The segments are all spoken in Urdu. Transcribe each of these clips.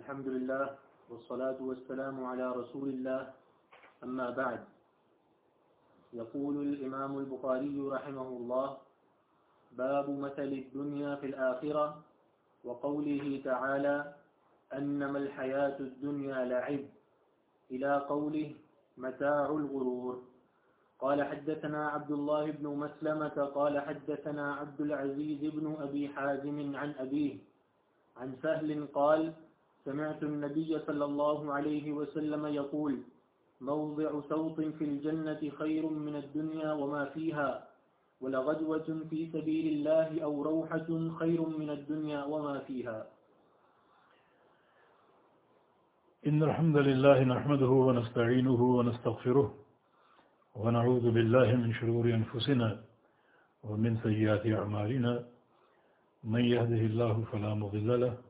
الحمد لله والصلاة والسلام على رسول الله. أما بعد، يقول الإمام البخاري رحمه الله باب مثل الدنيا في الآخرة، وقوله تعالى أنما الحياة الدنيا لعب. إلى قوله متاع الغرور. قال حدثنا عبد الله بن مسلمة، قال حدثنا عبد العزيز بن أبي حازم عن أبيه، عن سهل قال سمعت النبي صلى الله عليه وسلم يقول، موضع صوت في الجنة خير من الدنيا وما فيها، ولغدوة في سبيل الله أو روحة خير من الدنيا وما فيها. إن الحمد لله نحمده ونستعينه ونستغفره ونعوذ بالله من شرور أنفسنا ومن سيئات أعمالنا، من يهده الله فلا مضل له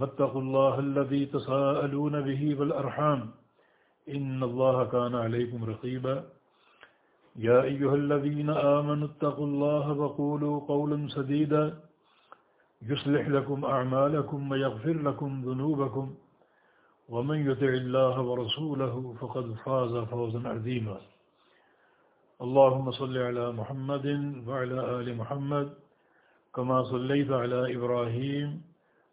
واتقوا الله الذي تساءلون به والأرحام إن الله كان عليكم رقيبا. يا أيها الذين آمنوا اتقوا الله وقولوا قولا سديدا. يصلح لكم أعمالكم ويغفر لكم ذنوبكم. ومن يطع الله ورسوله فقد فاز فوزا عظيما. اللهم صل على محمد وعلى آل محمد كما صليت على إبراهيم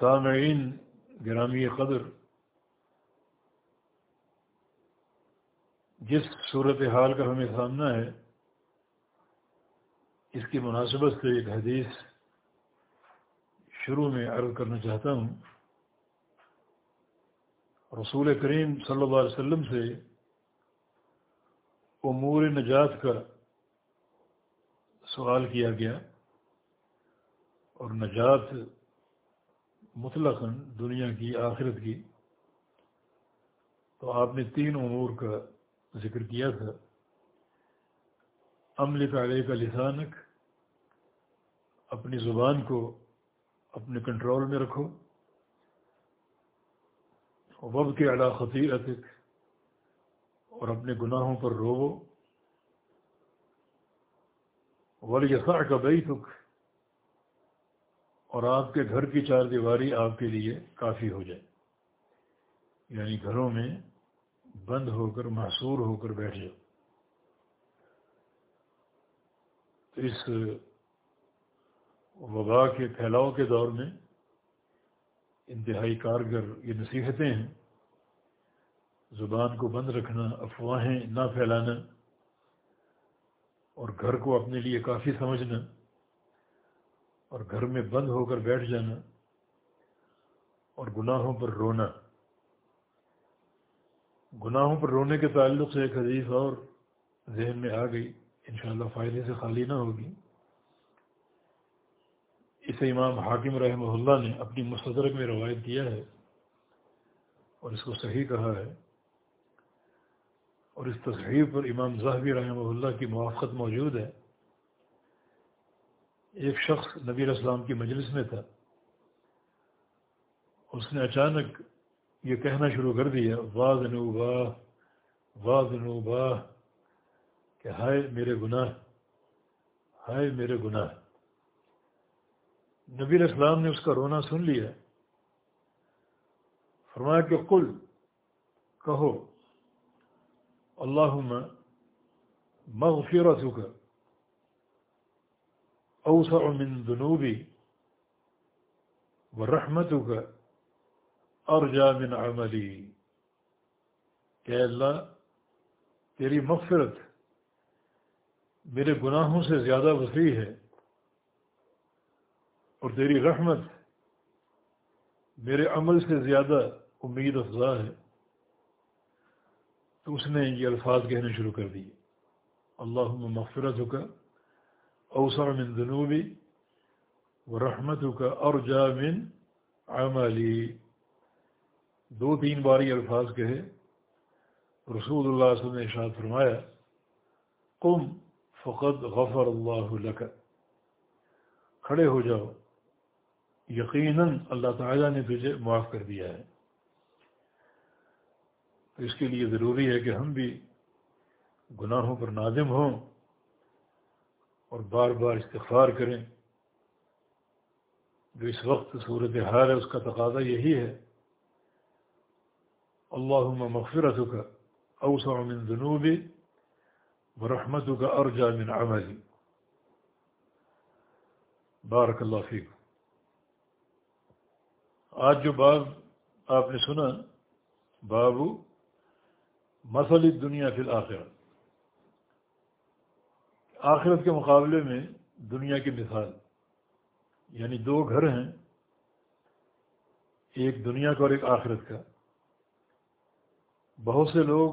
سامعین گرامی قدر، جس صورت حال کا ہمیں سامنا ہے، اس کی مناسبت سے ایک حدیث شروع میں عرض کرنا چاہتا ہوں۔ رسول کریم صلی اللہ علیہ وسلم سے امور نجات کا سوال کیا گیا اور نجات مطلق دنیا کی، آخرت کی۔ تو آپ نے تین امور کا ذکر کیا تھا۔ عمل کا کا لسانک، اپنی زبان کو اپنے کنٹرول میں رکھو۔ وب کے اعلیٰ خطیر اور اپنے گناہوں پر روو۔ ولیسا کا بئی تک اور آپ کے گھر کی چار دیواری آپ کے لیے کافی ہو جائے۔ یعنی گھروں میں بند ہو کر، محصور ہو کر بیٹھ جاؤ۔ تو اس وبا کے پھیلاؤ کے دور میں انتہائی کارگر یہ نصیحتیں ہیں۔ زبان کو بند رکھنا، افواہیں نہ پھیلانا اور گھر کو اپنے لیے کافی سمجھنا۔ اور گھر میں بند ہو کر بیٹھ جانا اور گناہوں پر رونا۔ گناہوں پر رونے کے تعلق سے ایک حدیث اور ذہن میں آ گئی۔ انشاءاللہ فائدے سے خالی نہ ہوگی۔ اسے امام حاکم رحمہ اللہ نے اپنی مستدرک میں روایت کیا ہے اور اس کو صحیح کہا ہے۔ اور اس تصحیح پر امام ظاہبی رحمہ اللہ کی موافقت موجود ہے۔ ایک شخص نبی علیہ السلام کی مجلس میں تھا۔ اس نے اچانک یہ کہنا شروع کر دیا واہ نو واہ واہ نو واہ کہ ہائے میرے گناہ، ہائے میرے گناہ۔ نبی علیہ السلام نے اس کا رونا سن لیا۔ فرمایا کہ کل کہو اللہ مغفرتک اوسع من ذنوبی و رحمتک ارجا من عملی کہ اللہ تیری مغفرت میرے گناہوں سے زیادہ وسیع ہے اور تیری رحمت میرے عمل سے زیادہ امید افزا ہے۔ تو اس نے یہ الفاظ کہنے شروع کر دیے۔ اللہ مغفرت ہو کا اوسر من جنوبی و رحمت کا اور جامن عملی دو تین بار یہ الفاظ کہے، رسول اللہ صلی اللہ علیہ وسلم نے اشاد فرمایا، قم فقط غفر اللہ لک. کھڑے ہو جاؤ، یقیناً اللہ تعالیٰ نے تجھے معاف کر دیا ہے۔ تو اس کے لیے ضروری ہے کہ ہم بھی گناہوں پر نادم ہوں۔ اور بار بار استغفار کریں۔ جو اس وقت صورت حال ہے، اس کا تقاضا یہی ہے۔ اللہ مغفرت کا اوسع من ذنوبی ورحمت کا ارجا من عملی۔ بارک اللہ فیک آج جو باب آپ نے سنا بابو مسل دنیا فی الآخرت آخرت کے مقابلے میں دنیا کی مثال یعنی دو گھر ہیں، ایک دنیا کا اور ایک آخرت کا۔ بہت سے لوگ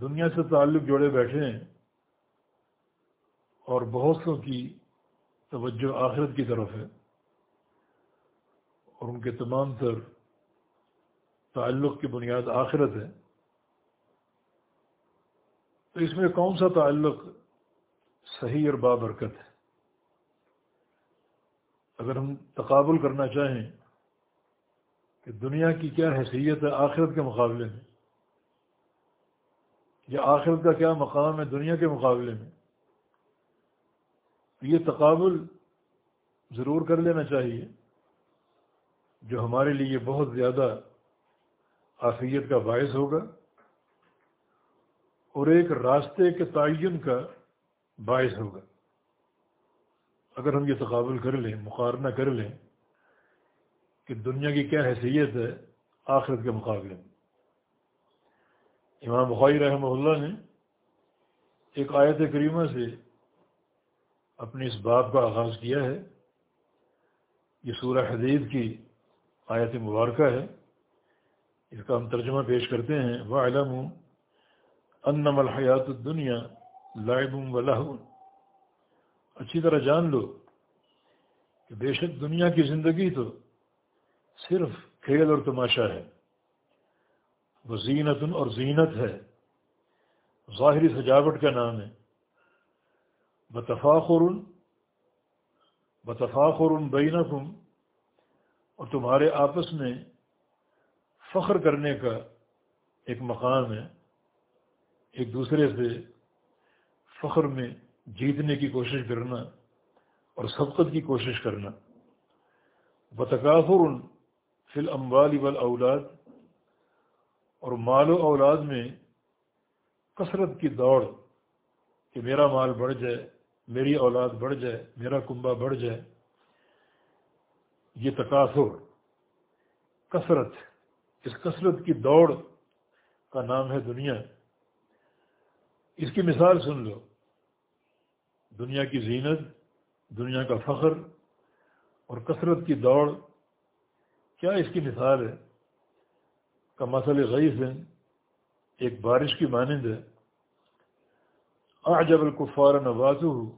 دنیا سے تعلق جوڑے بیٹھے ہیں اور بہت سو کی توجہ آخرت کی طرف ہے اور ان کے تمام تر تعلق کی بنیاد آخرت ہے۔ تو اس میں کون سا تعلق صحیح اور بابرکت ہے؟ اگر ہم تقابل کرنا چاہیں کہ دنیا کی کیا حیثیت ہے، آخرت کے مقابلے میں، یا آخرت کا کیا مقام ہے، دنیا کے مقابلے میں یہ تقابل ضرور کر لینا چاہیے جو ہمارے لیے بہت زیادہ آفیت کا باعث ہوگا۔ اور ایک راستے کے تعین کا باعث ہوگا۔ اگر ہم یہ تقابل کر لیں، مقارنہ کر لیں کہ دنیا کی کیا حیثیت ہے، آخرت کے مقابلے میں۔ امام بخاری رحمہ اللہ نے ایک آیت کریمہ سے اپنے اس باب کا آغاز کیا ہے۔ یہ سورہ حدید کی آیت مبارکہ ہے۔ اس کا ہم ترجمہ پیش کرتے ہیں۔ وہ علم انم الحیات الدنیا لائب و لہو۔ اچھی طرح جان لو کہ بے شک دنیا کی زندگی تو صرف کھیل اور تماشا ہے۔ وہ زینت اور زینت ہے۔ ظاہری سجاوٹ کا نام ہے۔ بتفاخر بتفاخر بینکم۔ اور تمہارے آپس میں فخر کرنے کا ایک مقام ہے۔ ایک دوسرے سے فخر میں جیتنے کی کوشش کرنا اور سبقت کی کوشش کرنا۔ بتکافر فل اموال وال اولاد اور مال و اولاد میں کثرت کی دوڑ کہ میرا مال بڑھ جائے، میری اولاد بڑھ جائے، میرا کنبا بڑھ جائے۔ یہ تقاصر کثرت، اس کثرت کی دوڑ کا نام ہے دنیا۔ اس کی مثال سن لو۔ دنیا کی زینت، دنیا کا فخر اور کثرت کی دوڑ، کیا اس کی مثال ہے؟ کا مسئلہ غیث ہے، ایک بارش کی مانند ہے۔ آجب الکفار نوازو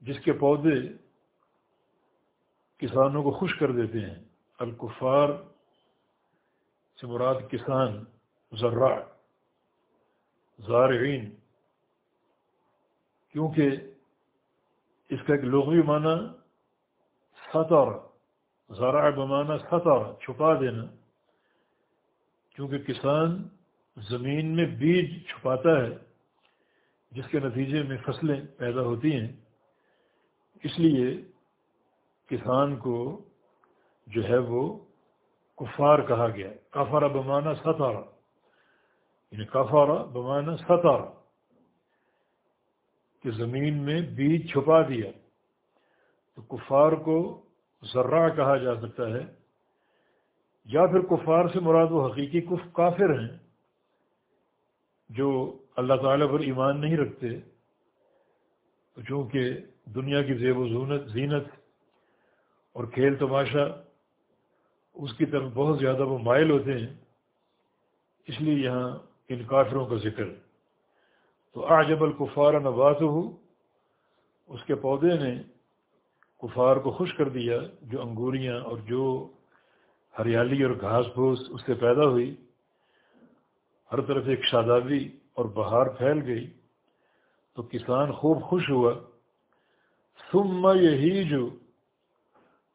جس کے پودے کسانوں کو خوش کر دیتے ہیں۔ الکفار سے مراد کسان ذرا زارعین۔ کیونکہ اس کا ایک لغوی معنی سطر ذرا بمانا سطر چھپا دینا۔ کیونکہ کسان زمین میں بیج چھپاتا ہے، جس کے نتیجے میں فصلیں پیدا ہوتی ہیں۔ اس لیے کسان کو جو ہے وہ کفار کہا گیا۔ کفارہ بمانا ستارہ یعنی کفارہ بمانا ستارہ کہ زمین میں بیج چھپا دیا۔ تو کفار کو ذرہ کہا جا سکتا ہے، یا پھر کفار سے مراد و حقیقی کف کافر ہیں، جو اللہ تعالیٰ پر ایمان نہیں رکھتے، چونکہ دنیا کی زیب و زینت اور کھیل تماشا اس کی طرف بہت زیادہ وہ مائل ہوتے ہیں۔ اس لیے یہاں ان کافروں کا ذکر۔ تو آجب الکفار نبات ہو اس کے پودے نے کفار کو خوش کر دیا، جو انگوریاں اور جو ہریالی اور گھاس پھوس اس سے پیدا ہوئی۔ ہر طرف ایک شادابی اور بہار پھیل گئی۔ تو کسان خوب خوش ہوا۔ ثم یہی جو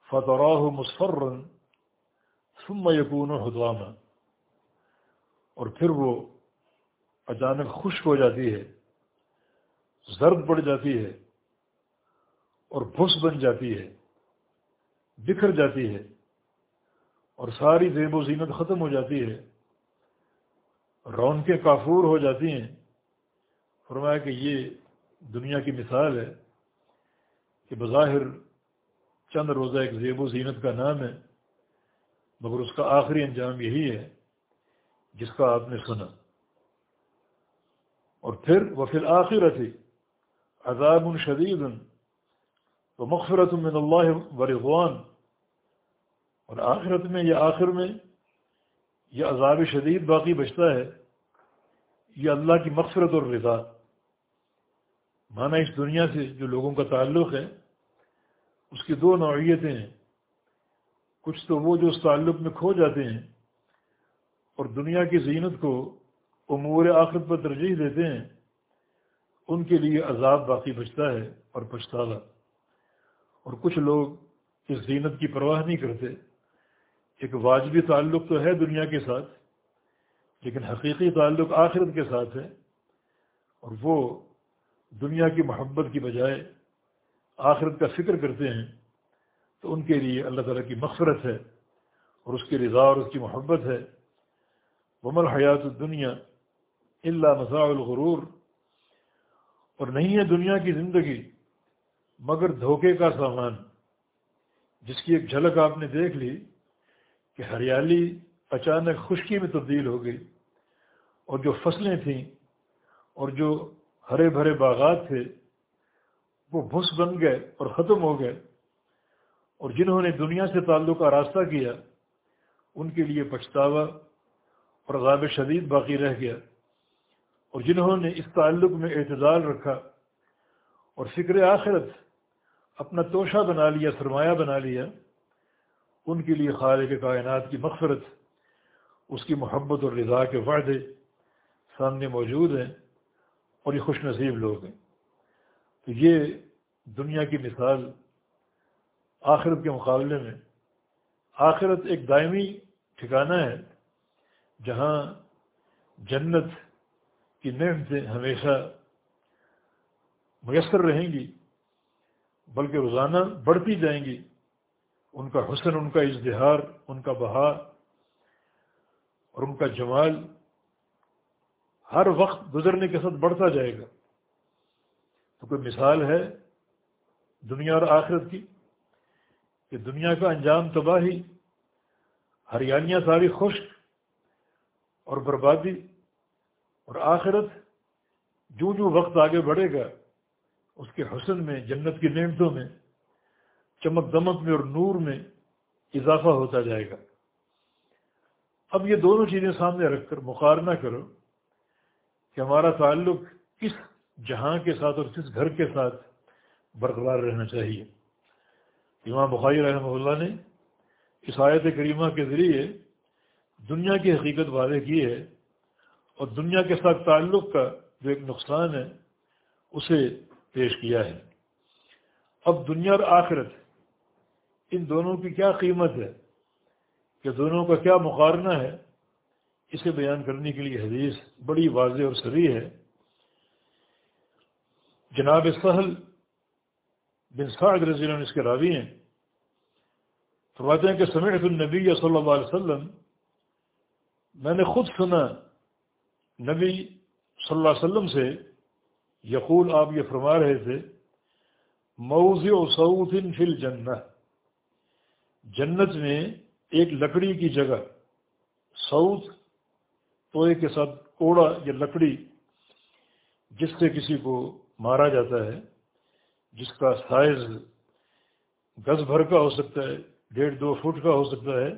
فتح مصفرن، ثم یقون و اور پھر وہ اچانک خشک ہو جاتی ہے، زرد پڑ جاتی ہے اور بھس بن جاتی ہے، بکھر جاتی ہے اور ساری زیب و زینت ختم ہو جاتی ہے۔ رونقیں کافور ہو جاتی ہیں۔ فرمایا کہ یہ دنیا کی مثال ہے کہ بظاہر چند روزہ ایک زیب و زینت کا نام ہے، مگر اس کا آخری انجام یہی ہے، جس کا آپ نے سنا۔ اور پھر وہ پھر آخر تھی عذاب شدید تو مغفرت من اللہ ورضوان اور آخرت میں یا آخر میں یہ عذاب شدید باقی بچتا ہے، یہ اللہ کی مغفرت اور رضا۔ مانا اس دنیا سے جو لوگوں کا تعلق ہے، اس کی دو نوعیتیں ہیں۔ کچھ تو وہ جو اس تعلق میں کھو جاتے ہیں اور دنیا کی زینت کو امور آخرت پر ترجیح دیتے ہیں، ان کے لیے عذاب باقی بچتا ہے اور پچھتاوا اور کچھ لوگ اس زینت کی پرواہ نہیں کرتے۔ ایک واجبی تعلق تو ہے دنیا کے ساتھ، لیکن حقیقی تعلق آخرت کے ساتھ ہے۔ اور وہ دنیا کی محبت کی بجائے آخرت کا فکر کرتے ہیں، تو ان کے لیے اللہ تعالیٰ کی مغفرت ہے اور اس کی رضا اور اس کی محبت ہے۔ ومر حیات الدنیا اللہ مساء الغرور اور نہیں ہے دنیا کی زندگی مگر دھوکے کا سامان جس کی ایک جھلک آپ نے دیکھ لی کہ ہریالی اچانک خشکی میں تبدیل ہو گئی اور جو فصلیں تھیں اور جو ہرے بھرے باغات تھے وہ بھس بن گئے اور ختم ہو گئے اور جنہوں نے دنیا سے تعلق کا راستہ کیا ان کے لیے پچھتاوا اور غاب شدید باقی رہ گیا۔ اور جنہوں نے اس تعلق میں اعتدال رکھا اور فکر آخرت اپنا توشہ بنا لیا، سرمایہ بنا لیا، ان کے لیے خالق کائنات کی مغفرت، اس کی محبت اور رضا کے وعدے سامنے موجود ہیں اور یہ خوش نصیب لوگ ہیں۔ تو یہ دنیا کی مثال آخرت کے مقابلے میں آخرت ایک دائمی ٹھکانہ ہے جہاں جنت کی نعمتیں ہمیشہ میسر رہیں گی، بلکہ روزانہ بڑھتی جائیں گی۔ ان کا حسن، ان کا اظہار، ان کا بہار اور ان کا جمال ہر وقت گزرنے کے ساتھ بڑھتا جائے گا۔ تو کوئی مثال ہے دنیا اور آخرت کی؟ کہ دنیا کا انجام تباہی، ہریالیاں ساری خشک اور بربادی اور آخرت جو جو وقت آگے بڑھے گا، اس کے حسن میں، جنت کی نعمتوں میں، چمک دمک میں اور نور میں اضافہ ہوتا جائے گا۔ اب یہ دونوں چیزیں سامنے رکھ کر مقارنہ کرو کہ ہمارا تعلق کس جہاں کے ساتھ اور کس گھر کے ساتھ برقرار رہنا چاہیے۔ امام بخاری رحمہ اللہ نے اس آیت کریمہ کے ذریعے دنیا کی حقیقت واضح کی ہے۔ اور دنیا کے ساتھ تعلق کا جو ایک نقصان ہے، اسے پیش کیا ہے۔ اب دنیا اور آخرت، ان دونوں کی کیا قیمت ہے؟ کہ دونوں کا کیا مقارنہ ہے؟ اسے بیان کرنے کے لیے حدیث بڑی واضح اور سری ہے۔ جناب سہل بن سعد رضی اللہ عنہ اس کے راوی ہیں۔ فرماتے ہیں کہ سمعت النبی صلی اللہ علیہ وسلم، میں نے خود سنا نبی صلی اللہ علیہ وسلم سے یقول آپ یہ فرما رہے تھے، موضع و سعود فل جنت جنت میں ایک لکڑی کی جگہ سعود توئے کے ساتھ کوڑا یا لکڑی جس سے کسی کو مارا جاتا ہے، جس کا سائز گز بھر کا ہو سکتا ہے، ڈیڑھ دو فٹ کا ہو سکتا ہے،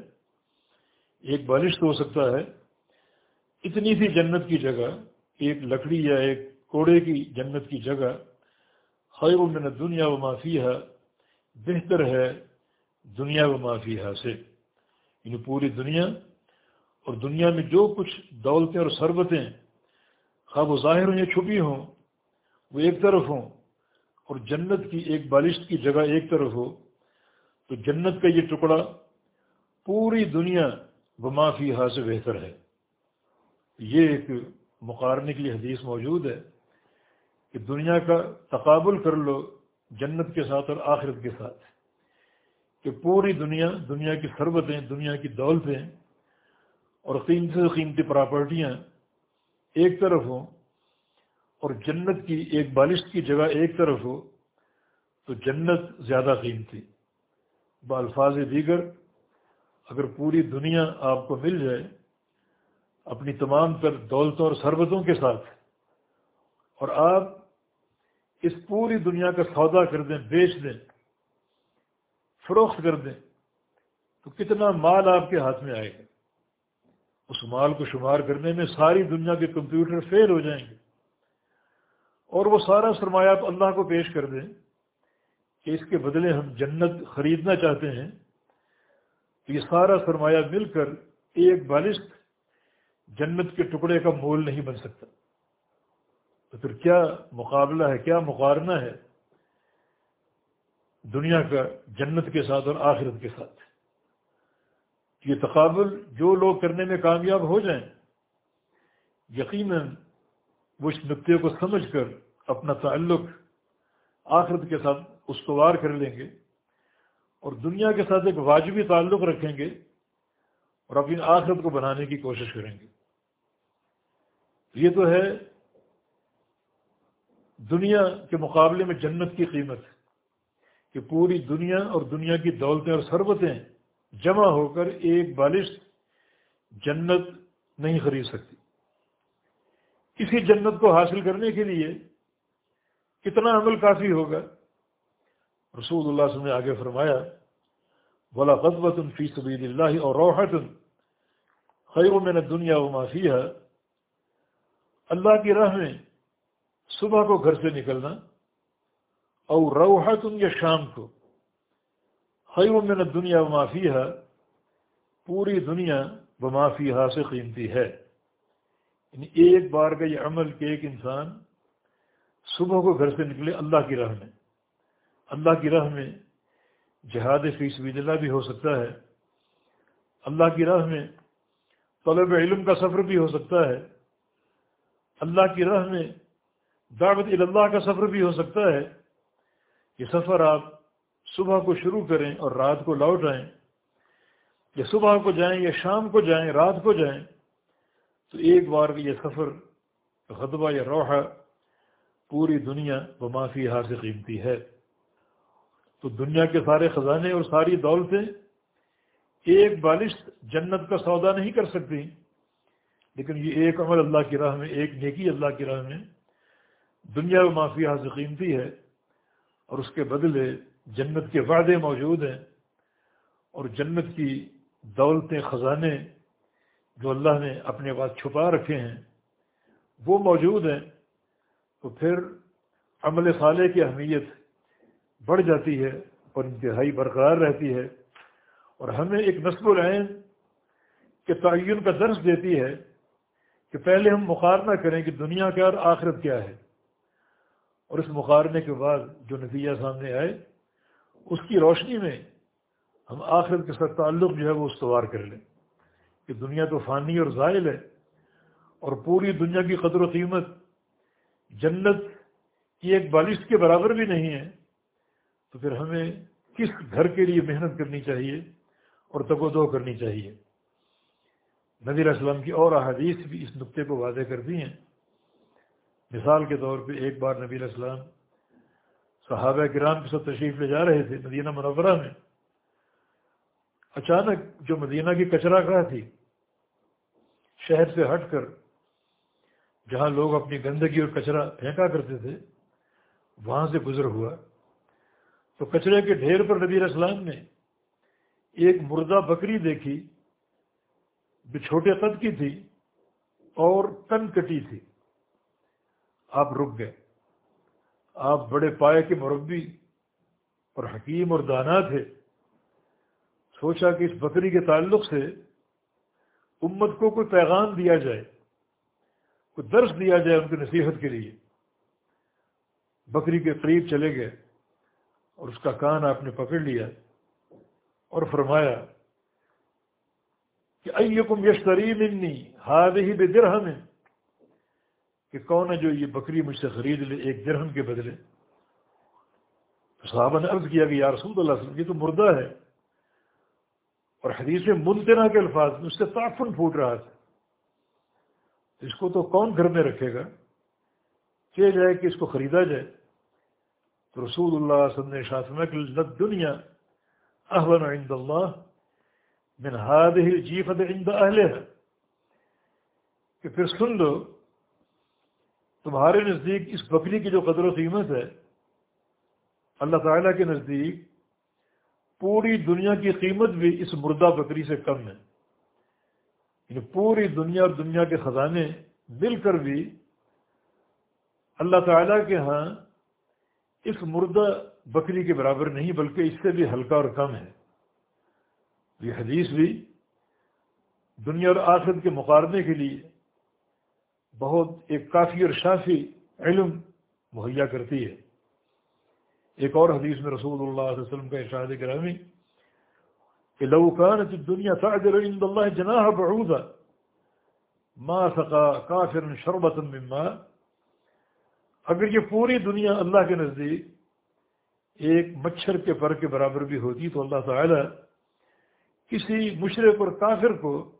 ایک بالش ہو سکتا ہے اتنی سی جنت کی جگہ، ایک لکڑی یا ایک کوڑے کی جنت کی جگہ، خیر من دنیا و معافی بہتر ہے دنیا و معافی سے۔ یعنی پوری دنیا اور دنیا میں جو کچھ دولتیں اور سربتیں خواب و ظاہر ہوں یا چھپی ہوں، وہ ایک طرف ہوں اور جنت کی ایک بالشت کی جگہ ایک طرف ہو، تو جنت کا یہ ٹکڑا پوری دنیا و معافی سے بہتر ہے۔ یہ ایک مقارنے کے لیے حدیث موجود ہے کہ دنیا کا تقابل کر لو جنت کے ساتھ اور آخرت کے ساتھ، کہ پوری دنیا دنیا کی سربتیں دنیا کی دولتیں اور قیمتی سے قیمتی پراپرٹیاں ایک طرف ہوں اور جنت کی ایک بالش کی جگہ ایک طرف ہو، تو جنت زیادہ قیمتی۔ بالفاظ دیگر اگر پوری دنیا آپ کو مل جائے اپنی تمام تر دولتوں اور سربتوں کے ساتھ۔ اور آپ اس پوری دنیا کا سودا کر دیں، بیچ دیں، فروخت کر دیں، تو کتنا مال آپ کے ہاتھ میں آئے گا۔ اس مال کو شمار کرنے میں ساری دنیا کے کمپیوٹر فیل ہو جائیں گے۔ اور وہ سارا سرمایہ آپ اللہ کو پیش کر دیں کہ اس کے بدلے ہم جنت خریدنا چاہتے ہیں، تو یہ سارا سرمایہ مل کر ایک بالشت جنت کے ٹکڑے کا مول نہیں بن سکتا۔ تو پھر کیا مقابلہ ہے، کیا مقارنہ ہے دنیا کا، جنت کے ساتھ اور آخرت کے ساتھ؟ یہ تقابل جو لوگ کرنے میں کامیاب ہو جائیں، یقیناً وہ اس نقطے کو سمجھ کر اپنا تعلق آخرت کے ساتھ استوار کر لیں گے اور دنیا کے ساتھ ایک واجبی تعلق رکھیں گے اور اپنی آخرت کو بنانے کی کوشش کریں گے۔ یہ تو ہے دنیا کے مقابلے میں جنت کی قیمت کہ پوری دنیا اور دنیا کی دولتیں اور سربتیں جمع ہو کر ایک بالش جنت نہیں خرید سکتی۔ کسی جنت کو حاصل کرنے کے لیے کتنا عمل کافی ہوگا؟ رسول اللہ وسلم نے آگے فرمایا بولا قدبت فی سبیل اللہ اور روحت خیر میں نے دنیا و معافی ہے اللہ کی راہ میں صبح کو گھر سے نکلنا اور روحت یا شام کو، خیر میں نے دنیا و معافی ہے پوری دنیا و معافی سے قیمتی ہے۔ یعنی ایک بار کا یہ عمل کہ ایک انسان صبح کو گھر سے نکلے اللہ کی راہ میں۔ اللہ کی راہ میں جہاد فی سبیل اللہ بھی ہو سکتا ہے۔ اللہ کی راہ میں طلب علم کا سفر بھی ہو سکتا ہے۔ اللہ کی راہ میں دعوت اللہ کا سفر بھی ہو سکتا ہے۔ یہ سفر آپ صبح کو شروع کریں اور رات کو لوٹ آئیں۔ یا صبح کو جائیں یا شام کو جائیں، رات کو جائیں۔ تو ایک بار یہ سفر خطبہ یا روحہ پوری دنیا و معافی ہار سے قیمتی ہے۔ تو دنیا کے سارے خزانے اور ساری دولتیں ایک بالش جنت کا سودا نہیں کر سکتی۔ لیکن یہ ایک عمل اللہ کی راہ میں، ایک نیکی اللہ کی راہ میں دنیا و معافی سے قیمتی ہے اور اس کے بدلے جنت کے وعدے موجود ہیں اور جنت کی دولتیں، خزانے جو اللہ نے اپنے پاس چھپا رکھے ہیں، وہ موجود ہیں۔ تو پھر عمل صالح کی اہمیت بڑھ جاتی ہے اور انتہائی برقرار رہتی ہے اور ہمیں ایک نصب العین کے تعین کا درس دیتی ہے کہ پہلے ہم مقارنہ کریں کہ دنیا کیا اور آخرت کیا ہے۔ اور اس مقارنے کے بعد جو نتیجہ سامنے آئے، اس کی روشنی میں ہم آخرت کے ساتھ تعلق جو ہے وہ استوار کر لیں۔ کہ دنیا تو فانی اور زائل ہے، اور پوری دنیا کی قدر و قیمت جنت کی ایک بالش کے برابر بھی نہیں ہے، تو پھر ہمیں کس گھر کے لیے محنت کرنی چاہیے اور تگ و دو کرنی چاہیے؟ نبی علیہ السلام کی اور احادیث بھی اس نقطے کو واضح کر دی ہیں۔ مثال کے طور پہ ایک بار نبی علیہ السلام صحابہ کرام کے ساتھ تشریف لے جا رہے تھے مدینہ منورہ میں۔ اچانک جو مدینہ کی کچرا گاہ تھی، شہر سے ہٹ کر جہاں لوگ اپنی گندگی اور کچرا پھینکا کرتے تھے، وہاں سے گزر ہوا۔ تو کچرے کے ڈھیر پر نبی اسلام نے ایک مردہ بکری دیکھی۔ جو چھوٹے قد کی تھی اور تن کٹی تھی۔ آپ رک گئے۔ آپ بڑے پائے کے مربی اور حکیم اور دانا تھے۔ سوچا کہ اس بکری کے تعلق سے امت کو کوئی پیغام دیا جائے، کوئی درس دیا جائے ان کی نصیحت کے لیے۔ بکری کے قریب چلے گئے اور اس کا کان آپ نے پکڑ لیا اور فرمایا کہ ایکم یشتری منی ہاد ہی بے درہم کہ کون ہے جو یہ بکری مجھ سے خرید لے ایک درہم کے بدلے؟ صحابہ نے عرض کیا کہ یا رسول اللہ علیہ وسلم، یہ تو مردہ ہے۔ اور حدیث میں منتنا کے الفاظ اس سے تعفن پھوٹ رہا تھا۔ اس کو تو کون گھر میں رکھے گا؟ کہ جائے کہ اس کو خریدا جائے۔ تو رسول اللہ علیہ وسلم نے شاہ کہ دنیا احبن عند اللہ من هذه الجیفت عند اہلها کہ پھر سن لو، تمہارے نزدیک اس بکری کی جو قدر و قیمت ہے، اللہ تعالیٰ کے نزدیک پوری دنیا کی قیمت بھی اس مردہ بکری سے کم ہے۔ یعنی پوری دنیا اور دنیا کے خزانے مل کر بھی اللہ تعالیٰ کے ہاں اس مردہ بکری کے برابر نہیں، بلکہ اس سے بھی ہلکا اور کم ہے۔ یہ حدیث بھی دنیا اور آخرت کے مقابلے کے لیے بہت ایک کافی اور شافی علم مہیا کرتی ہے۔ ایک اور حدیث میں رسول اللہ علیہ وسلم کا ارشاد کرامی کہ لوکان دنیا تعدل عند اللہ جناح بعوضا ما سقا کافر شربت مما اگر یہ پوری دنیا اللہ کے نزدیک ایک مچھر کے پر کے برابر بھی ہوتی تو اللہ تعالی کسی مشرق اور کافر کو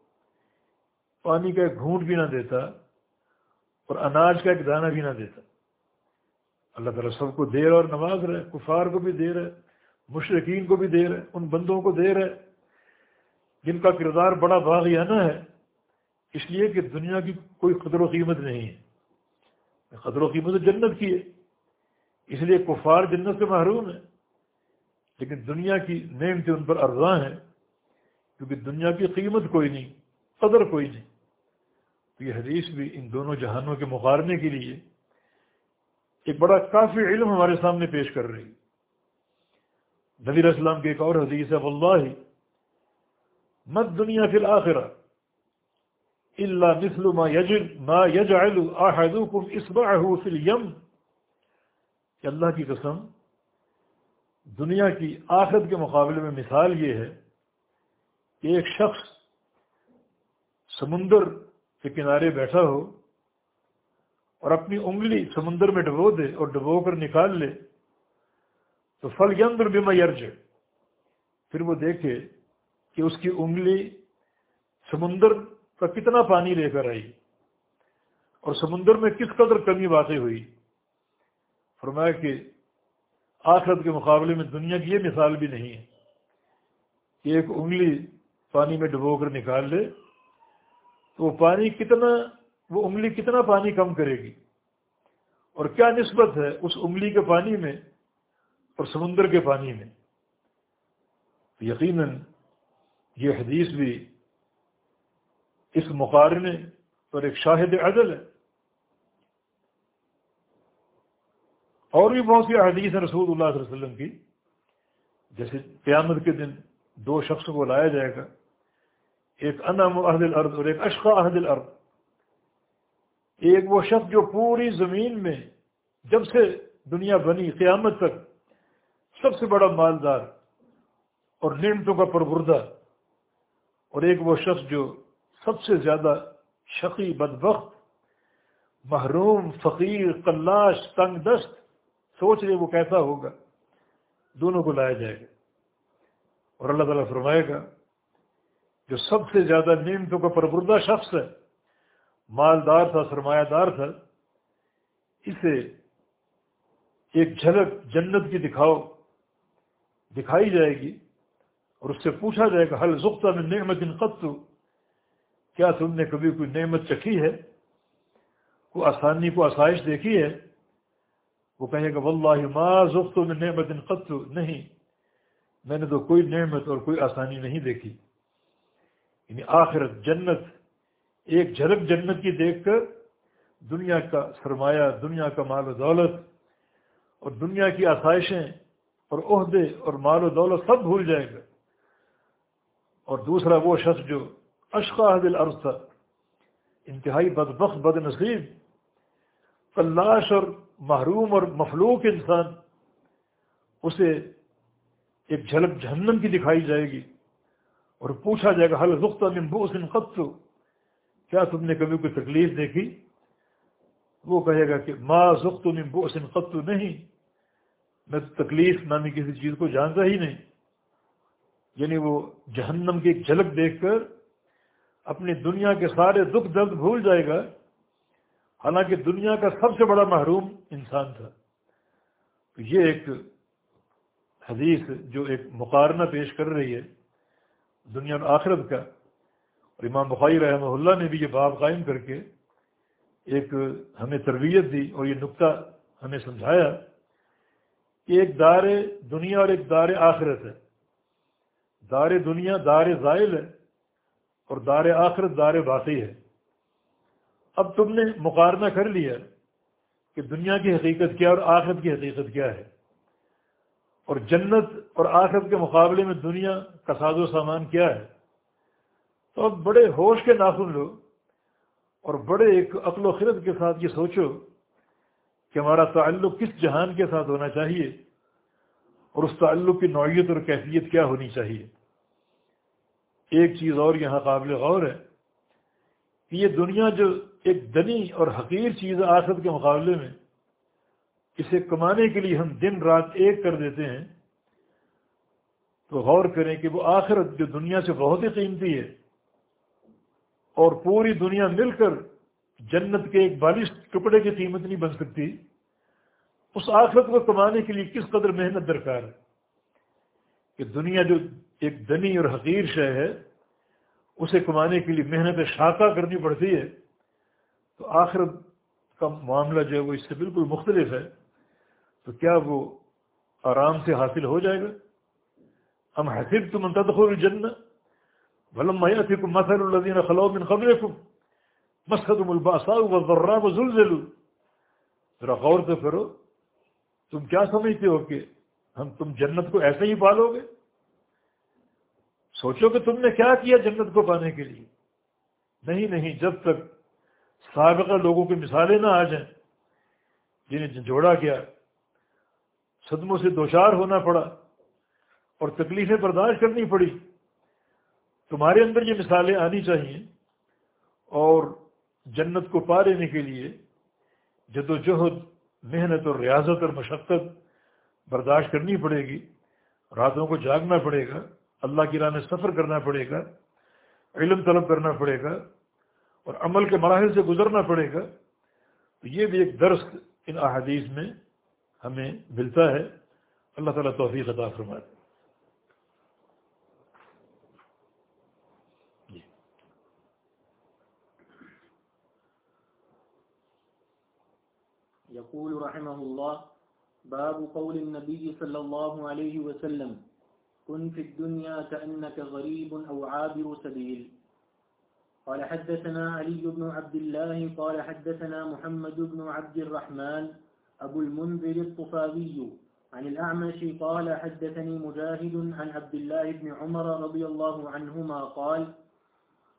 پانی کا ایک گھونٹ بھی نہ دیتا اور اناج کا ایک دانہ بھی نہ دیتا۔ اللہ تعالیٰ سب کو دے رہا اور نواز رہے کفار کو بھی دے رہے مشرقین کو بھی دے رہے ان بندوں کو دے رہے جن کا کردار بڑا باغیانہ ہے، اس لیے کہ دنیا کی کوئی قدر و قیمت نہیں ہے۔ قدر و قیمت جنت کی ہے، اس لیے کفار جنت سے محروم ہے لیکن دنیا کی نعمتیں ان پر ارزاں ہیں۔ کیونکہ دنیا کی قیمت کوئی نہیں، قدر کوئی نہیں۔ تو یہ حدیث بھی ان دونوں جہانوں کے مقارنے کے لیے ایک بڑا کافی علم ہمارے سامنے پیش کر رہی۔ نبی اسلام کی ایک اور حدیث ہے، واللہ مت دنیا فی الآخرہ اللہ مثل ما یجل ما یجعل احدکم اصبعه فی الیم کہ اللہ کی قسم، دنیا کی آخرت کے مقابلے میں مثال یہ ہے کہ ایک شخص سمندر کے کنارے بیٹھا ہو اور اپنی انگلی سمندر میں ڈبو دے اور ڈبو کر نکال لے، تو فل یندر بیما یرج پھر وہ دیکھے کہ اس کی انگلی سمندر کا کتنا پانی لے کر آئی اور سمندر میں کس قدر کمی واقع ہوئی۔ فرمایا کہ آخرت کے مقابلے میں دنیا کی یہ مثال بھی نہیں ہے کہ ایک انگلی پانی میں ڈبو کر نکال لے، تو وہ پانی کتنا، وہ انگلی کتنا پانی کم کرے گی؟ اور کیا نسبت ہے اس انگلی کے پانی میں اور سمندر کے پانی میں؟ یقیناً یہ حدیث بھی اس مقارنے پر ایک شاہد عدل ہے۔ اور بھی بہت سی حدیث ہیں رسول اللہ صلی اللہ علیہ وسلم کی، جیسے قیامت کے دن دو شخص کو لایا جائے گا۔ ایک انم عہد الارض اور ایک اشقا عہد الارض۔ ایک وہ شخص جو پوری زمین میں جب سے دنیا بنی قیامت تک سب سے بڑا مالدار اور نعمتوں کا پربردہ اور ایک وہ شخص جو سب سے زیادہ شقی، بدبخت، محروم، فقیر کلاش تنگ دست، سوچ رہے وہ کیسا ہوگا؟ دونوں کو لایا جائے گا۔ اور اللہ تعالیٰ فرمائے گا جو سب سے زیادہ نعمتوں کا پربردہ شخص ہے، مالدار تھا، سرمایہ دار تھا، اسے ایک جھلک جنت کی دکھاؤ، دکھائی جائے گی اور اس سے پوچھا جائے گا حل زختہ میں نعمت ان قطو کیا تم نے کبھی کوئی نعمت چکھی ہے؟ کوئی آسانی کو آسائش دیکھی ہے؟ وہ کہے گا، واللہ ما زخت میں نعمت ان قطو نہیں، میں نے تو کوئی نعمت اور کوئی آسانی نہیں دیکھی۔ یعنی آخرت جنت، ایک جھلک جنت کی دیکھ کر دنیا کا سرمایہ، دنیا کا مال و دولت اور دنیا کی آسائشیں اور عہدے اور مال و دولت سب بھول جائے گا اور دوسرا وہ شخص جو اشقا دل عرض تھا انتہائی بدبخت، بد نصیب کلاش اور محروم اور مفلوق انسان، اسے ایک جھلک جہنم کی دکھائی جائے گی۔ اور پوچھا جائے گا حل رخت من بوسن قطو کیا تم نے کبھی کوئی تکلیف دیکھی؟ وہ کہے گا کہ ما زخت من بوسن قطو نہیں، میں تکلیف نامی کسی چیز کو جانتا ہی نہیں۔ یعنی وہ جہنم کی ایک جھلک دیکھ کر اپنی دنیا کے سارے دکھ درد بھول جائے گا۔ حالانکہ دنیا کا سب سے بڑا محروم انسان تھا۔ تو یہ ایک حدیث جو ایک مقارنہ پیش کر رہی ہے۔ دنیا اور آخرت کا۔ اور امام بخاری رحمہ اللہ نے بھی یہ باب قائم کر کے ایک ہمیں تربیت دی اور یہ نقطہ ہمیں سمجھایا کہ ایک دار دنیا اور ایک دار آخرت ہے۔ دار دنیا، دار زائل ہے اور دار آخرت، دار باقی ہے۔ اب تم نے مقارنہ کر لیا کہ دنیا کی حقیقت کیا اور آخرت کی حقیقت کیا ہے۔ اور جنت اور آخرت کے مقابلے میں دنیا کا ساز و سامان کیا ہے؟ تو اب بڑے ہوش کے ناخن لو اور بڑے ایک عقل و خرد کے ساتھ یہ سوچو کہ ہمارا تعلق کس جہان کے ساتھ ہونا چاہیے اور اس تعلق کی نوعیت اور کیفیت کیا ہونی چاہیے؟ ایک چیز اور یہاں قابل غور ہے کہ یہ دنیا جو ایک دنی اور حقیر چیز ہے آخرت کے مقابلے میں اسے کمانے کے لیے ہم دن رات ایک کر دیتے ہیں، تو غور کریں کہ وہ آخرت جو دنیا سے بہت ہی قیمتی ہے اور پوری دنیا مل کر جنت کے ایک بالش ٹکڑے کی قیمت نہیں بن سکتی، اس آخرت کو کمانے کے لیے کس قدر محنت درکار ہے؟ کہ دنیا جو ایک دنی اور حقیر شے ہے، اسے کمانے کے لیے محنت شاخہ کرنی پڑتی ہے، تو آخرت کا معاملہ جو ہے وہ اس سے بالکل مختلف ہے۔ تو کیا وہ آرام سے حاصل ہو جائے گا؟ ہم حسب تم انتخل جن بلم تھی کم مسر الدین خلو بن خبر کم مسخت الباسا ذرا و ذلزل ذرا غور تو کرو، تم کیا سمجھتے ہو کہ ہم تم جنت کو ایسے ہی پالو گے سوچو کہ تم نے کیا کیا جنت کو پانے کے لیے۔ نہیں نہیں، جب تک سابقہ لوگوں کی مثالیں نہ آ جائیں، جنہیں جوڑا گیا صدموں سے دوچار ہونا پڑا اور تکلیفیں برداشت کرنی پڑی۔ تمہارے اندر یہ مثالیں آنی چاہیے اور جنت کو پا لینے کے لیے جد و جہد محنت اور ریاضت اور مشقت برداشت کرنی پڑے گی۔ راتوں کو جاگنا پڑے گا، اللہ کی راہ میں سفر کرنا پڑے گا، علم طلب کرنا پڑے گا اور عمل کے مراحل سے گزرنا پڑے گا۔ تو یہ بھی ایک درس ان احادیث میں ہمیں ملتا ہے۔ اللہ تعالیٰ توفیق عطا فرمائے۔ جی۔ يقول رحمه الله باب قول النبي صلى الله عليه وسلم كن في الدنيا كأنك غريب أو عابر سبيل قال حدثنا علي بن عبد الله قال حدثنا محمد بن عبد الرحمن أبو المنذر الطفاوي عن الأعمش قال حدثني مجاهد عن عبد الله بن عمر رضي الله عنهما قال،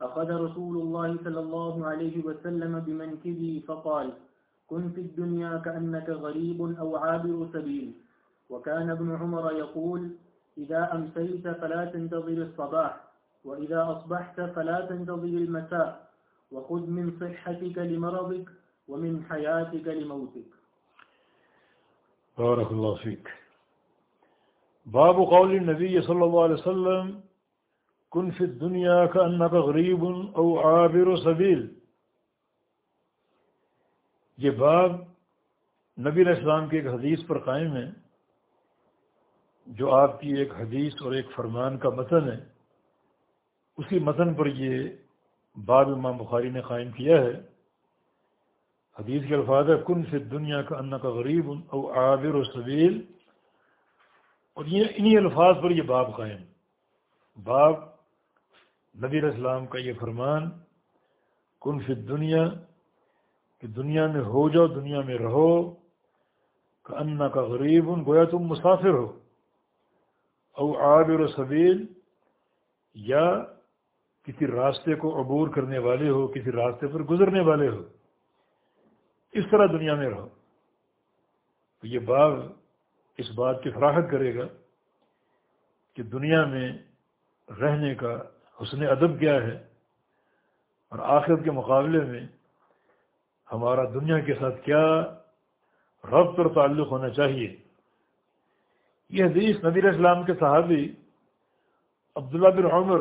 أخذ رسول الله صلى الله عليه وسلم بمنكبي فقال، كن في الدنيا كأنك غريب أو عابر سبيل. وكان ابن عمر يقول، إذا أمسيت فلا تنتظر الصباح، وإذا أصبحت فلا تنتظر المساء، وخذ من صحتك لمرضك ومن حياتك لموتك. بارك الله فيك. باب قول النبي صلى الله عليه وسلم، كن في الدنيا كأنك غريب أو عابر سبيل. یہ باب نبی علیہ السلام کی ایک حدیث پر قائم ہے، جو آپ کی ایک حدیث اور ایک فرمان کا متن ہے۔ اسی متن پر یہ باب امام بخاری نے قائم کیا ہے۔ حدیث کے الفاظ ہے، کن سے دنیا کا ان کا غریب او عابر و صویل اور یہ انہی الفاظ پر یہ باب قائم۔ باب نبی اسلام کا یہ فرمان، کن فی دنیا کہ دنیا میں ہو جاؤ، دنیا میں رہو کہ انا کا غریب ان گویا تم مسافر ہو، او عابر و صبیل یا کسی راستے کو عبور کرنے والے ہو، کسی راستے پر گزرنے والے ہو۔ اس طرح دنیا میں رہو۔ تو یہ باغ اس بات کی فراہت کرے گا کہ دنیا میں رہنے کا حسن ادب کیا ہے اور آخر کے مقابلے میں ہمارا دنیا کے ساتھ کیا ربط اور تعلق ہونا چاہیے۔ یہ حدیث نبی اسلام کے صحابی عبداللہ بن عمر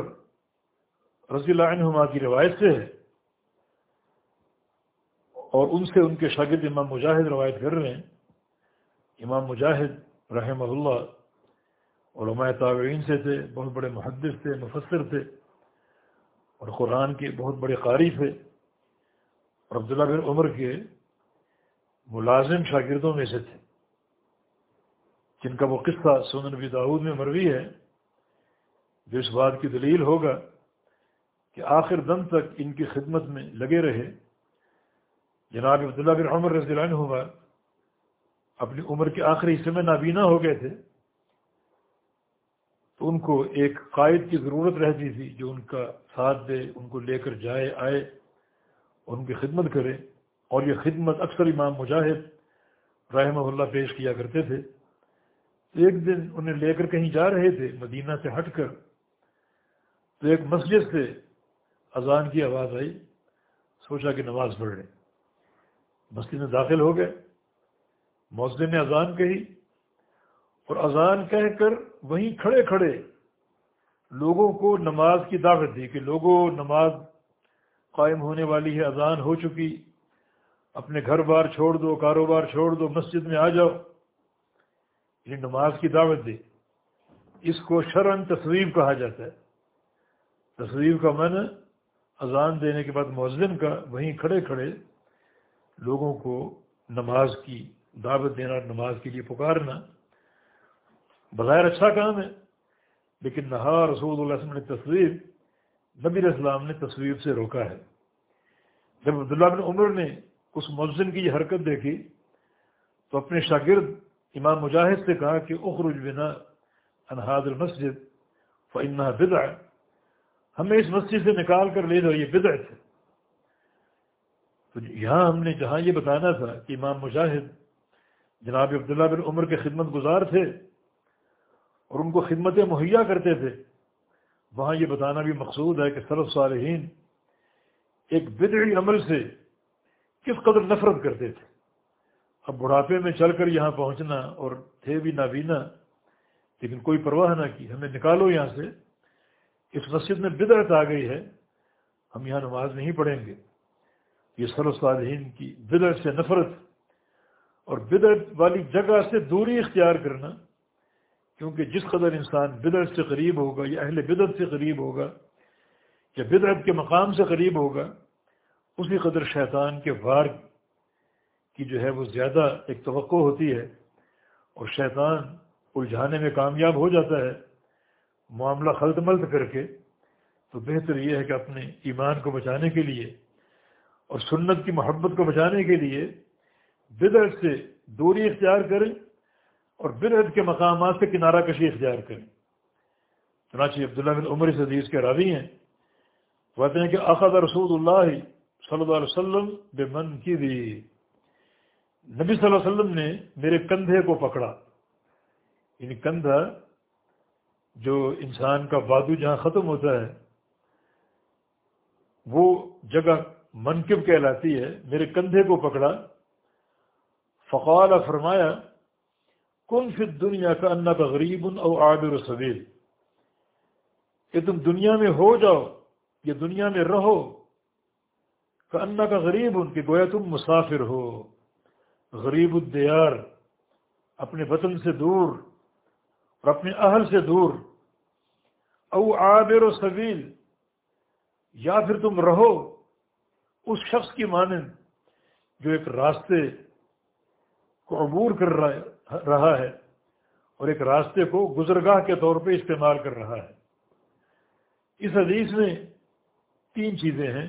رضی اللہ عنہما کی روایت سے ہے۔ اور ان سے ان کے شاگرد امام مجاہد روایت کر رہے ہیں۔ امام مجاہد رحمہ اللہ علماء تابعین سے تھے، بہت بڑے محدث تھے، مفسر تھے، اور قرآن کے بہت بڑے قاری تھے۔ اور عبداللہ بن عمر کے ملازم شاگردوں میں سے تھے۔ جن کا وہ قصہ سون نبی داود میں مروی ہے، جو اس بات کی دلیل ہوگا کہ آخر دم تک ان کی خدمت میں لگے رہے۔ جناب عبداللہ بن عمر رضی اللہ عنہ اپنی عمر کے آخری حصے میں نابینا ہو گئے تھے، تو ان کو ایک قائد کی ضرورت رہتی تھی جو ان کا ساتھ دے، ان کو لے کر جائے، آئے، اور ان کی خدمت کرے۔ اور یہ خدمت اکثر امام مجاہد رحمہ اللہ پیش کیا کرتے تھے۔ ایک دن انہیں لے کر کہیں جا رہے تھے، مدینہ سے ہٹ کر، تو ایک مسجد سے اذان کی آواز آئی، سوچا کہ نماز پڑھ لیں۔ مسجد میں داخل ہو گئے موسم نے اذان کہی اور اذان کہہ کر وہیں کھڑے کھڑے لوگوں کو نماز کی دعوت دی کہ لوگوں، نماز قائم ہونے والی ہے، اذان ہو چکی، اپنے گھر بار چھوڑ دو، کاروبار چھوڑ دو، مسجد میں آ جاؤ۔ یہ نماز کی دعوت دی۔ اس کو شرن تصویر کہا جاتا ہے۔ تصویر کا من اذان دینے کے بعد مؤذن کا، وہیں کھڑے کھڑے لوگوں کو نماز کی دعوت دینا نماز کے لیے پکارنا بظاہر اچھا کام ہے، لیکن نہا رسول اللہ علیہ وسلم نے تصویر، نبی اسلام نے تصویر سے روکا ہے۔ جب عبداللہ بن عمر نے اس مؤذن کی یہ حرکت دیکھی، تو اپنے شاگرد امام مجاہد سے کہا کہ اخرج بنا انہاد المسجد فنحا بدع ہمیں اس مسجد سے نکال کر لے دو یہ بدعت ہے۔ تو یہاں ہم نے جہاں یہ بتانا تھا کہ امام مجاہد جناب عبداللہ بن عمر کے خدمت گزار تھے اور ان کو خدمتیں مہیا کرتے تھے، وہاں یہ بتانا بھی مقصود ہے کہ صرف صالحین ایک بدعی عمل سے کس قدر نفرت کرتے تھے۔ اب بڑھاپے میں چل کر یہاں پہنچنا اور تھے بھی نابینا، لیکن کوئی پرواہ نہ کی۔ ہمیں نکالو یہاں سے۔ اس مسجد میں بدعت آ گئی ہے۔ ہم یہاں نماز نہیں پڑھیں گے۔ یہ صالحین کی بدعت سے نفرت اور بدعت والی جگہ سے دوری اختیار کرنا، کیونکہ جس قدر انسان بدعت سے قریب ہوگا یا اہل بدعت سے قریب ہوگا یا بدعت کے مقام سے قریب ہوگا، اسی قدر شیطان کے وار کی جو ہے وہ زیادہ ایک توقع ہوتی ہے اور شیطان الجھانے میں کامیاب ہو جاتا ہے، معاملہ خلط ملت کر کے، تو بہتر یہ ہے کہ اپنے ایمان کو بچانے کے لیے اور سنت کی محبت کو بچانے کے لیے بدعت سے دوری اختیار کریں اور بدعت کے مقامات سے کنارہ کشی اختیار کریں۔ چنانچہ عبداللہ بن عمر حدیث کے راوی ہیں۔ کہتے ہیں کہ اخذ رسول اللہ صلی اللہ علیہ وسلم بے من کی بھی نبی صلی اللہ علیہ وسلم نے میرے کندھے کو پکڑا۔ یعنی کندھا جو انسان کا بادو جہاں ختم ہوتا ہے، وہ جگہ منکب کہلاتی ہے، میرے کندھے کو پکڑا۔ فقال فرمایا، کن فی دنیا کا انا کا غریب او عابر صبیر کہ تم دنیا میں ہو جاؤ یہ دنیا میں رہو کہ انا کا غریب ان کی گویا تم مسافر ہو۔ غریب الدیار، اپنے وطن سے دور اور اپنے اہل سے دور۔ او عابر و یا پھر تم رہو اس شخص کی مانند جو ایک راستے کو عبور کر رہا ہے اور ایک راستے کو گزرگاہ کے طور پہ استعمال کر رہا ہے۔ اس حدیث میں تین چیزیں ہیں۔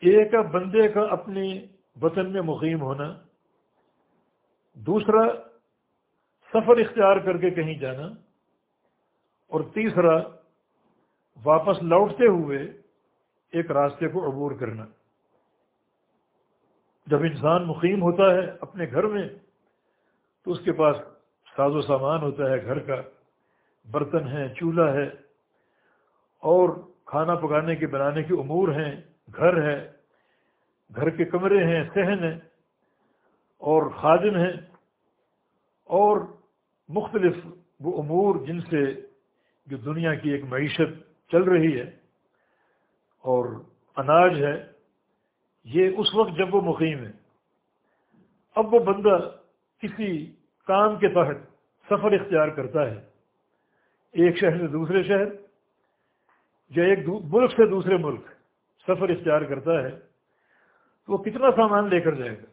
ایک، بندے کا اپنی وطن میں مقیم ہونا۔ دوسرا، سفر اختیار کر کے کہیں جانا۔ اور تیسرا، واپس لوٹتے ہوئے ایک راستے کو عبور کرنا۔ جب انسان مقیم ہوتا ہے اپنے گھر میں، تو اس کے پاس ساز و سامان ہوتا ہے، گھر کا برتن ہے چولہا ہے، اور کھانا پکانے کے، بنانے کے امور ہیں، گھر ہے، گھر کے کمرے ہیں، صحن ہیں اور خادم ہیں، اور مختلف وہ امور جن سے جو دنیا کی ایک معیشت چل رہی ہے۔ اور اناج ہے، یہ اس وقت جب وہ مقیم ہے۔ اب وہ بندہ کسی کام کے تحت سفر اختیار کرتا ہے۔ ایک شہر سے دوسرے شہر یا ایک ملک سے دوسرے ملک سفر اختیار کرتا ہے، تو وہ کتنا سامان لے کر جائے گا؟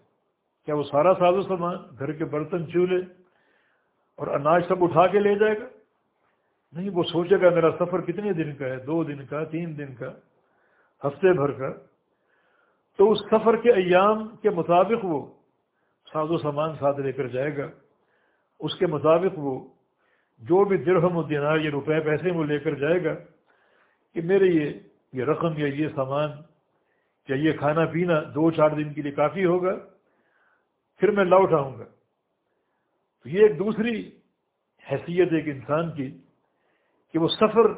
کیا وہ سارا ساز و سامان گھر کے برتن چولہے اور اناج سب اٹھا کے لے جائے گا؟ نہیں، وہ سوچے گا میرا سفر کتنے دن کا ہے؟ دو دن کا، تین دن کا۔ ہفتے بھر کا۔ تو اس سفر کے ایام کے مطابق وہ ساز و سامان ساتھ لے کر جائے گا۔ اس کے مطابق وہ جو بھی درہم و دینار یہ روپے پیسے وہ لے کر جائے گا کہ میرے یہ یہ رقم یا یہ سامان یا یہ کھانا پینا دو چار دن کے لیے کافی ہوگا، پھر میں لوٹ آؤں گا۔ تو یہ ایک دوسری حیثیت ایک انسان کی کہ وہ سفر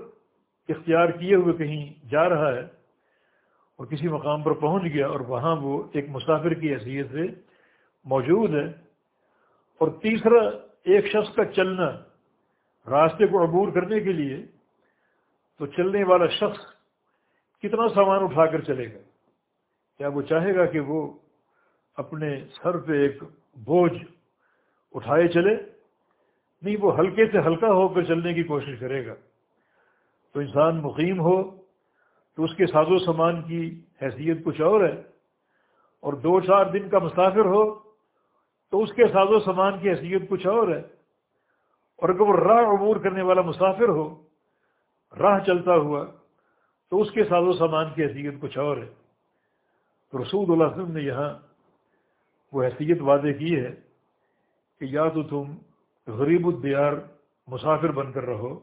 اختیار کیے ہوئے کہیں جا رہا ہے۔ اور کسی مقام پر پہنچ گیا اور وہاں وہ ایک مسافر کی حیثیت سے موجود ہے۔ اور تیسرا، ایک شخص کا چلنا راستے کو عبور کرنے کے لیے تو چلنے والا شخص کتنا سامان اٹھا کر چلے گا؟ کیا وہ چاہے گا کہ وہ اپنے سر پہ ایک بوجھ اٹھائے چلے؟ نہیں، وہ ہلکے سے ہلکا ہو کر چلنے کی کوشش کرے گا۔ تو انسان مقیم ہو تو اس کے ساز و سامان کی حیثیت کچھ اور ہے۔ اور دو چار دن کا مسافر ہو تو اس کے ساز و سامان کی حیثیت کچھ اور ہے۔ اور اگر وہ راہ عبور کرنے والا مسافر ہو، راہ چلتا ہوا، تو اس کے ساز و سامان کی حیثیت کچھ اور ہے۔ تو رسول اللہ علیہ وسلم نے یہاں وہ حیثیت واضح کی ہے کہ یا تو تم غریب الدیار مسافر بن کر رہو۔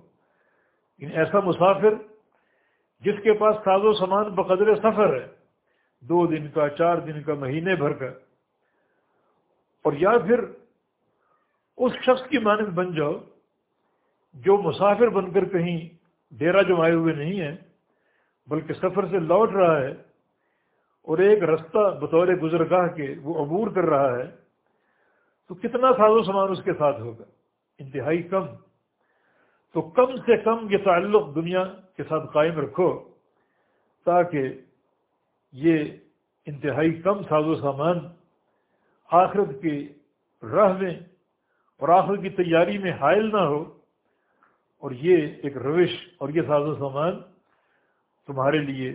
ان ایسا مسافر جس کے پاس ساز و سامان بقدر سفر ہے، دو دن کا، چار دن کا، مہینے بھر کا۔ اور یا پھر اس شخص کی مانند بن جاؤ، جو مسافر بن کر کہیں ڈیرا جمائے ہوئے نہیں ہیں بلکہ سفر سے لوٹ رہا ہے اور ایک رستہ بطور گزرگاہ کے وہ عبور کر رہا ہے، تو کتنا ساز و سامان اس کے ساتھ ہوگا؟ انتہائی کم۔ تو کم سے کم یہ تعلق دنیا کے ساتھ قائم رکھو تاکہ یہ انتہائی کم ساز و سامان آخرت کی راہ میں اور آخرت کی تیاری میں حائل نہ ہو اور یہ ایک روش اور یہ ساز و سامان تمہارے لیے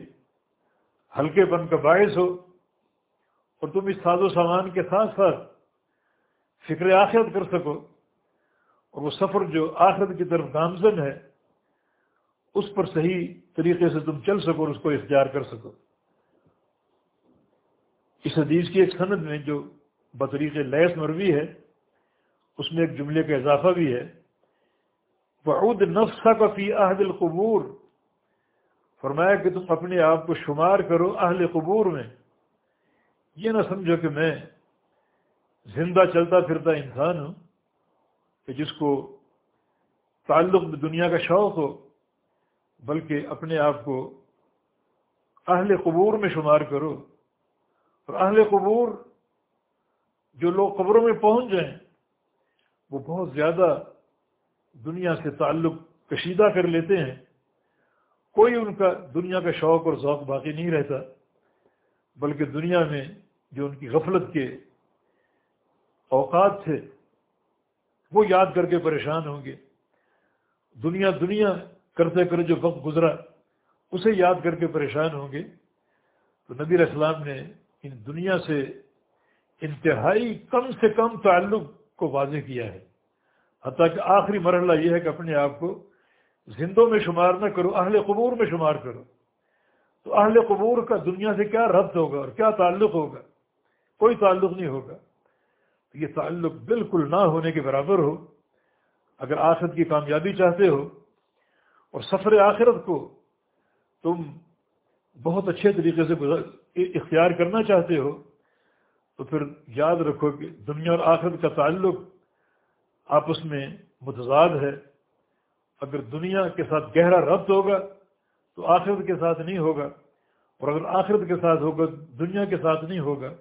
ہلکے پن کا باعث ہو اور تم اس ساز و سامان کے ساتھ ساتھ فکر آخرت کر سکو اور وہ سفر جو آخرت کی طرف گامزن ہے اس پر صحیح طریقے سے تم چل سکو اور اس کو اختیار کر سکو۔ اس حدیث کی ایک سند میں جو بطریق لیس مروی ہے، اس میں ایک جملے کا اضافہ بھی ہے۔ بعود نفسہ کا فی اہل القبور۔ فرمایا کہ تم اپنے آپ کو شمار کرو اہل قبور میں۔ یہ نہ سمجھو کہ میں زندہ چلتا پھرتا انسان ہوں، کہ جس کو تعلق دنیا کا شوق ہو۔ بلکہ اپنے آپ کو اہل قبور میں شمار کرو اور اہل قبور جو لوگ قبروں میں پہنچ جائیں، وہ بہت زیادہ دنیا سے تعلق کشیدہ کر لیتے ہیں۔ کوئی ان کا دنیا کا شوق اور ذوق باقی نہیں رہتا، بلکہ دنیا میں جو ان کی غفلت کے اوقات تھے، وہ یاد کر کے پریشان ہوں گے۔ دنیا دنیا کرتے کرتے جو وقت گزرا، اسے یاد کر کے پریشان ہوں گے۔ تو نبی السلام نے ان دنیا سے انتہائی کم سے کم تعلق کو واضح کیا ہے۔ حتیٰ کہ آخری مرحلہ یہ ہے کہ اپنے آپ کو زندوں میں شمار نہ کرو، اہل قبور میں شمار کرو۔ تو اہل قبور کا دنیا سے کیا ربط ہوگا اور کیا تعلق ہوگا؟ کوئی تعلق نہیں ہوگا۔ یہ تعلق بالکل نہ ہونے کے برابر ہو۔ اگر آخرت کی کامیابی چاہتے ہو اور سفر آخرت کو تم بہت اچھے طریقے سے اختیار کرنا چاہتے ہو، تو پھر یاد رکھو کہ دنیا اور آخرت کا تعلق آپس میں متضاد ہے۔ اگر دنیا کے ساتھ گہرا ربط ہوگا، تو آخرت کے ساتھ نہیں ہوگا۔ اور اگر آخرت کے ساتھ ہوگا دنیا کے ساتھ نہیں ہوگا۔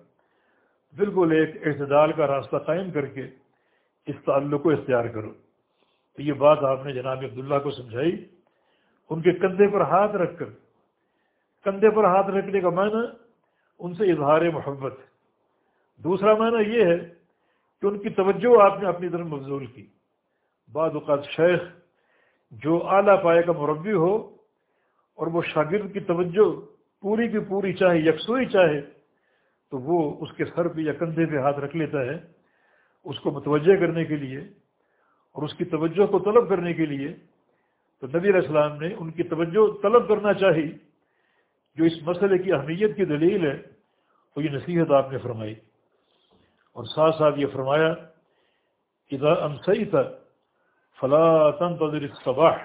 بالکل ایک اعتدال کا راستہ قائم کر کے اس تعلق کو اختیار کرو۔ تو یہ بات آپ نے جناب عبداللہ کو سمجھائی۔ ان کے کندھے پر ہاتھ رکھ کر، کندھے پر ہاتھ رکھنے کا معنی ان سے اظہار محبت۔ دوسرا معنی یہ ہے کہ ان کی توجہ آپ نے اپنی طرف مبزول کی۔ بعض اوقات شیخ جو اعلیٰ پائے کا مربی ہو اور وہ شاگرد کی توجہ پوری کی پوری چاہے، یکسوئی چاہے، تو وہ اس کے سر پہ یا کندھے پہ ہاتھ رکھ لیتا ہے۔ اس کو متوجہ کرنے کے لیے اور اس کی توجہ کو طلب کرنے کے لیے تو نبی علیہ السلام نے ان کی توجہ طلب کرنا چاہی، جو اس مسئلے کی اہمیت کی دلیل ہے، وہ یہ نصیحت آپ نے فرمائی۔ اور ساتھ ساتھ یہ فرمایا، اذا امسیت فلا تنتظر الصباح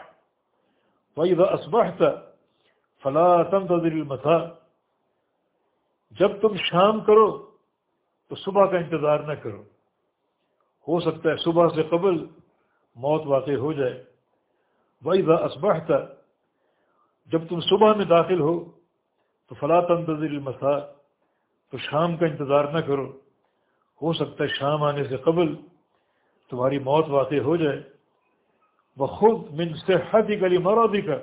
واذا اصبحت فلا تنتظر المساء۔ جب تم شام کرو، تو صبح کا انتظار نہ کرو۔ ہو سکتا ہے صبح سے قبل موت واقع ہو جائے۔ وہی با اسبحتا جب تم صبح میں داخل ہو، تو فلاں تنتظر المسا تو شام کا انتظار نہ کرو۔ ہو سکتا ہے شام آنے سے قبل تمہاری موت واقع ہو جائے۔ وہ خود من صحت ہی کلی مرادی کا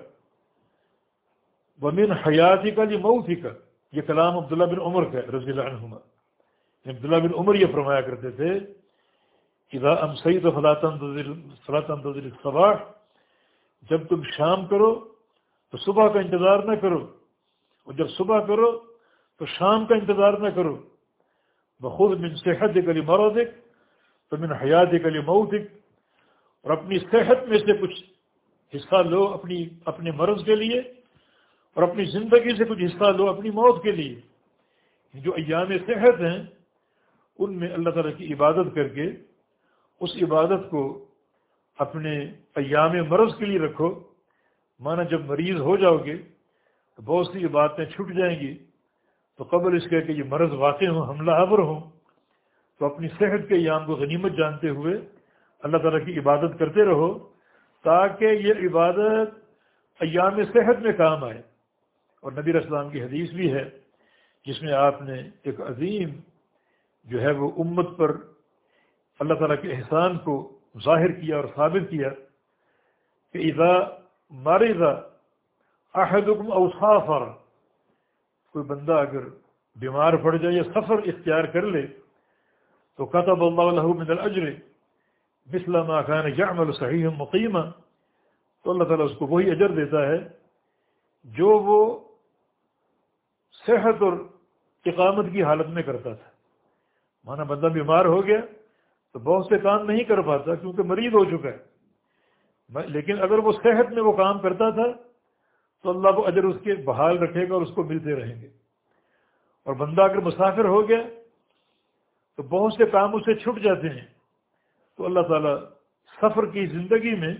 وہ حیاتی کا لی مئو کا یہ کلام عبداللہ بن عمر کا رضی اللہ عنہما۔ یعنی عبداللہ بن عمر یہ فرمایا کرتے تھے کہ ام سعید فلاطن صباح جب تم شام کرو تو صبح کا انتظار نہ کرو اور جب صبح کرو تو شام کا انتظار نہ کرو۔ بخود من صحت کلی مرودک تو من حیات کلی مئودک اور اپنی صحت میں سے کچھ حصہ لو اپنی، اپنے مرض کے لیے اور اپنی زندگی سے کچھ حصہ لو اپنی موت کے لیے۔ جو ایام صحت ہیں، ان میں اللہ تعالیٰ کی عبادت کر کے اس عبادت کو اپنے ایام مرض کے لیے رکھو۔ مانا جب مریض ہو جاؤ گے تو بہت سی باتیں چھٹ جائیں گی۔ تو قبل اس کے کہ یہ مرض واقع ہوں حملہ آور ہوں، تو اپنی صحت کے ایام کو غنیمت جانتے ہوئے اللہ تعالیٰ کی عبادت کرتے رہو تاکہ یہ عبادت ایام صحت میں کام آئے۔ اور نبی اسلام کی حدیث بھی ہے، جس میں آپ نے ایک عظیم جو ہے وہ امت پر اللہ تعالیٰ کے احسان کو ظاہر کیا اور ثابت کیا کہ اذا مارزا احدکم اوسافر کوئی بندہ اگر بیمار پڑ جائے یا سفر اختیار کر لے، تو قطب اللہ علیہ من الاجر مثل ما كان يعمل صحیح مقیمہ تو اللہ تعالیٰ اس کو وہی اجر دیتا ہے جو وہ صحت اور اقامت کی حالت میں کرتا تھا۔ مانا بندہ بیمار ہو گیا تو بہت سے کام نہیں کر پاتا کیونکہ مریض ہو چکا ہے۔ لیکن اگر وہ صحت میں وہ کام کرتا تھا، تو اللہ کو اجر اس کے بحال رکھے گا اور اس کو ملتے رہیں گے۔ اور بندہ اگر مسافر ہو گیا، تو بہت سے کام اسے چھٹ جاتے ہیں۔ تو اللہ تعالیٰ سفر کی زندگی میں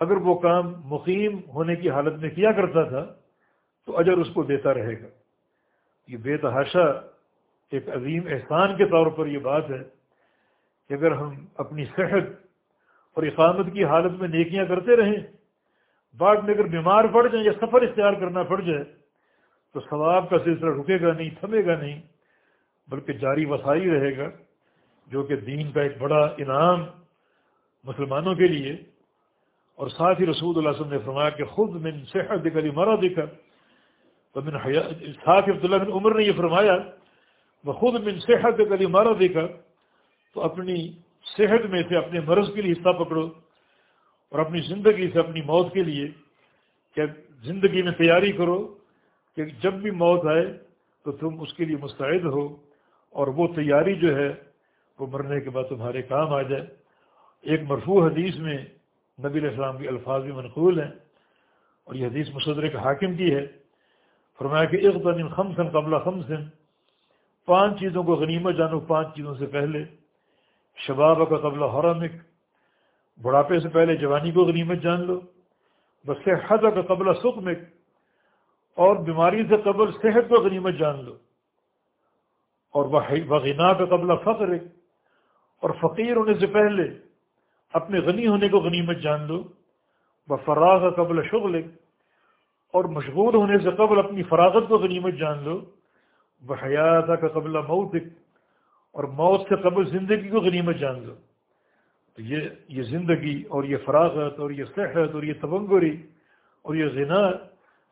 اگر وہ کام مقیم ہونے کی حالت میں کیا کرتا تھا، تو اجر اس کو دیتا رہے گا۔ یہ بے تحاشا ایک عظیم احسان کے طور پر یہ بات ہے۔ کہ اگر ہم اپنی صحت اور اقامت کی حالت میں نیکیاں کرتے رہیں، بعد میں اگر بیمار پڑ جائیں یا سفر اختیار کرنا پڑ جائے، تو ثواب کا سلسلہ رکے گا نہیں، تھمے گا نہیں، بلکہ جاری وسائی رہے گا، جو کہ دین کا ایک بڑا انعام مسلمانوں کے لیے۔ اور ساتھ ہی رسول اللہ وسلم نے فرمایا کہ خود من صحت دکھا مرا دکھا تو من ساتھ عبداللہ بن عمر نے یہ فرمایا وہ خود من صحت کلی مارا دیکھا تو اپنی صحت میں سے اپنے مرض کے لیے حصہ پکڑو اور اپنی زندگی سے اپنی موت کے لیے کہ زندگی میں تیاری کرو کہ جب بھی موت آئے تو تم اس کے لیے مستعد ہو اور وہ تیاری جو ہے وہ مرنے کے بعد تمہارے کام آ جائے۔ ایک مرفوع حدیث میں نبی علیہ السلام کے الفاظ بھی منقول ہیں اور یہ حدیث مصدر کے حاکم کی ہے۔ فرمایا کہ ایک دن خمسن قبل خمسن پانچ چیزوں کو غنیمت جانو، پانچ چیزوں سے پہلے۔ شباب کا قبل حرمک. بڑھاپے سے پہلے جوانی کو غنیمت جان لو. بس حد کا قبل سکمک اور بیماری سے قبل صحت کو غنیمت جان لو. اور وہ غنا کا قبل فخر اور فقیر ہونے سے پہلے اپنے غنی ہونے کو غنیمت جان لو. وہ فراغ قبل شغل اور مشغول ہونے سے قبل اپنی فراغت کو غنیمت جان لو. وہ حیات کا قبل موت اور موت سے قبل زندگی کو غنیمت جان لو تو یہ یہ زندگی اور یہ فراغت اور یہ صحت اور یہ تبنگری اور یہ غنا،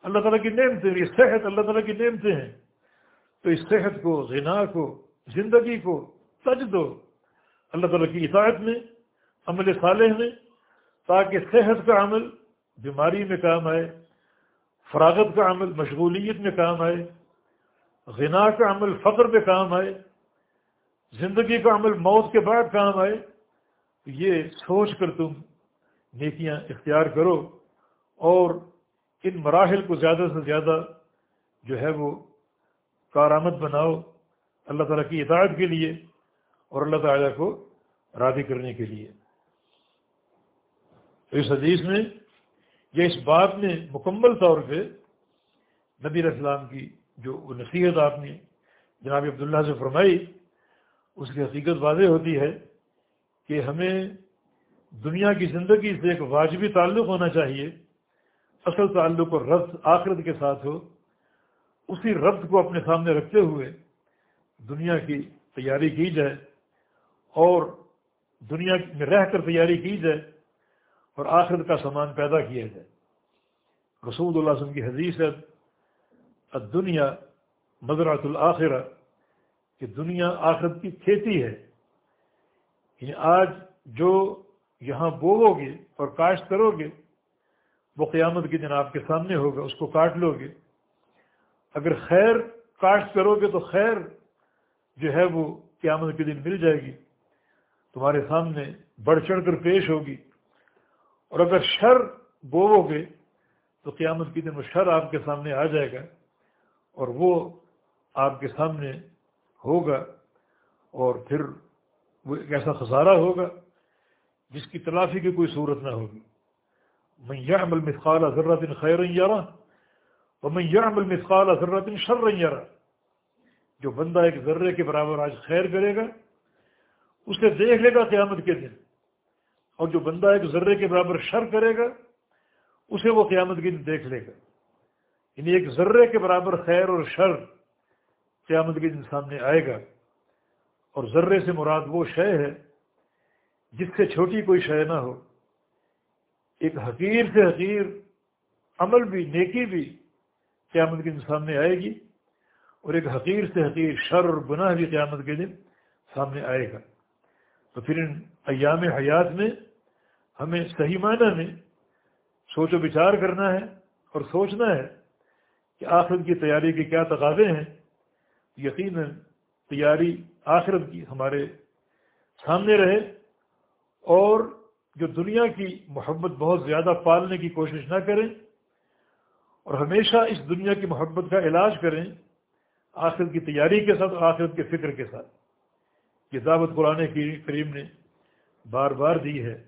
اللہ تعالیٰ کی نعمتیں اور یہ صحت اللہ تعالیٰ کی نعمتیں ہیں۔ تو اس صحت کو، غنا کو، زندگی کو سج دو۔ اللہ تعالیٰ کی اطاعت میں، عمل صالح میں، تاکہ صحت کا عمل بیماری میں کام آئے، فراغت کا عمل مشغولیت میں کام آئے، غنا کا عمل فقر پہ کام آئے۔ زندگی کا عمل موت کے بعد کام آئے یہ سوچ کر تم نیکیاں اختیار کرو اور ان مراحل کو زیادہ سے زیادہ جو ہے وہ کارآمد بناؤ اللہ تعالیٰ کی اطاعت کے لیے اور اللہ تعالیٰ کو راضی کرنے کے لیے۔ تو اس حدیث میں یا اس بات میں مکمل طور پہ نبی السلام کی جو نصیحت آپ نے جناب عبداللہ سے فرمائی اس کی حقیقت واضح ہوتی ہے کہ ہمیں دنیا کی زندگی سے ایک واجبی تعلق ہونا چاہیے، اصل تعلق اور ربط آخرت کے ساتھ ہو۔ اسی ربط کو اپنے سامنے رکھتے ہوئے دنیا کی تیاری کی جائے اور دنیا میں رہ کر تیاری کی جائے اور آخرت کا سامان پیدا کیا جائے۔ رسول اللہ وسلم کی حدیث ہے دنیا مزرعۃ الآخرہ کہ دنیا آخرت کی کھیتی ہے۔ یعنی آج جو یہاں بوو گے اور کاشت کرو گے، وہ قیامت کے دن آپ کے سامنے ہوگا، اس کو کاٹ لو گے۔ اگر خیر کاشت کرو گے تو خیر جو ہے وہ قیامت کے دن مل جائے گی۔ تمہارے سامنے بڑھ چڑھ کر پیش ہوگی۔ اور اگر شر بوو گے تو قیامت کے دن وہ شر آپ کے سامنے آ جائے گا اور وہ آپ کے سامنے ہوگا اور پھر وہ ایک ایسا خسارہ ہوگا جس کی تلافی کی کوئی صورت نہ ہوگی۔ میں یہ عمل مثقال ذرات خیر یارہ اور میں یہ عمل مثقال ذرات شر یارہ جو بندہ ایک ذرے کے برابر آج خیر کرے گا، اسے دیکھ لے گا قیامت کے دن۔ اور جو بندہ ایک ذرے کے برابر شر کرے گا، اسے وہ قیامت کے دن دیکھ لے گا۔ یعنی ایک ذرے کے برابر خیر اور شر۔ قیامت کے دن سامنے آئے گا۔ اور ذرے سے مراد وہ شے ہے جس سے چھوٹی کوئی شے نہ ہو۔ ایک حقیر سے حقیر، عمل بھی، نیکی بھی قیامت کے دن سامنے آئے گی۔ اور ایک حقیر سے حقیر، شر اور گناہ بھی قیامت کے دن سامنے آئے گا۔ تو پھر ان ایام حیات میں ہمیں صحیح معنی میں سوچ و بچار کرنا ہے اور سوچنا ہے کہ آخرت کی تیاری کے کیا تقاضے ہیں۔ یقیناً تیاری آخرت کی ہمارے سامنے رہے اور جو دنیا کی محبت بہت زیادہ پالنے کی کوشش نہ کریں اور ہمیشہ اس دنیا کی محبت کا علاج کریں آخرت کی تیاری کے ساتھ اور آخرت کے فکر کے ساتھ۔ یہ دعوت قرآن کی کریم نے بار بار دی ہے۔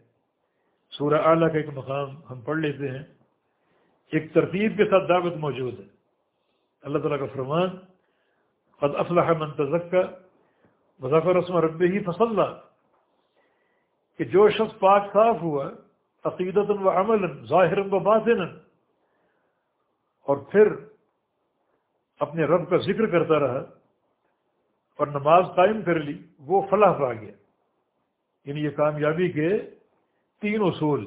سورہ اعلیٰ کا ایک مقام ہم پڑھ لیتے ہیں۔ ایک ترتیب کے ساتھ دعوت موجود ہے۔ اللہ تعالیٰ کا فرمان قد افلح من تزکا مظفر رسم رب ہی فصل کہ جو شخص پاک صاف ہوا عقیدت و عمل ظاہر و باطن اور پھر اپنے رب کا ذکر کرتا رہا، اور نماز قائم کر لی، وہ فلاح پا گیا۔ یعنی یہ کامیابی کے تین اصول،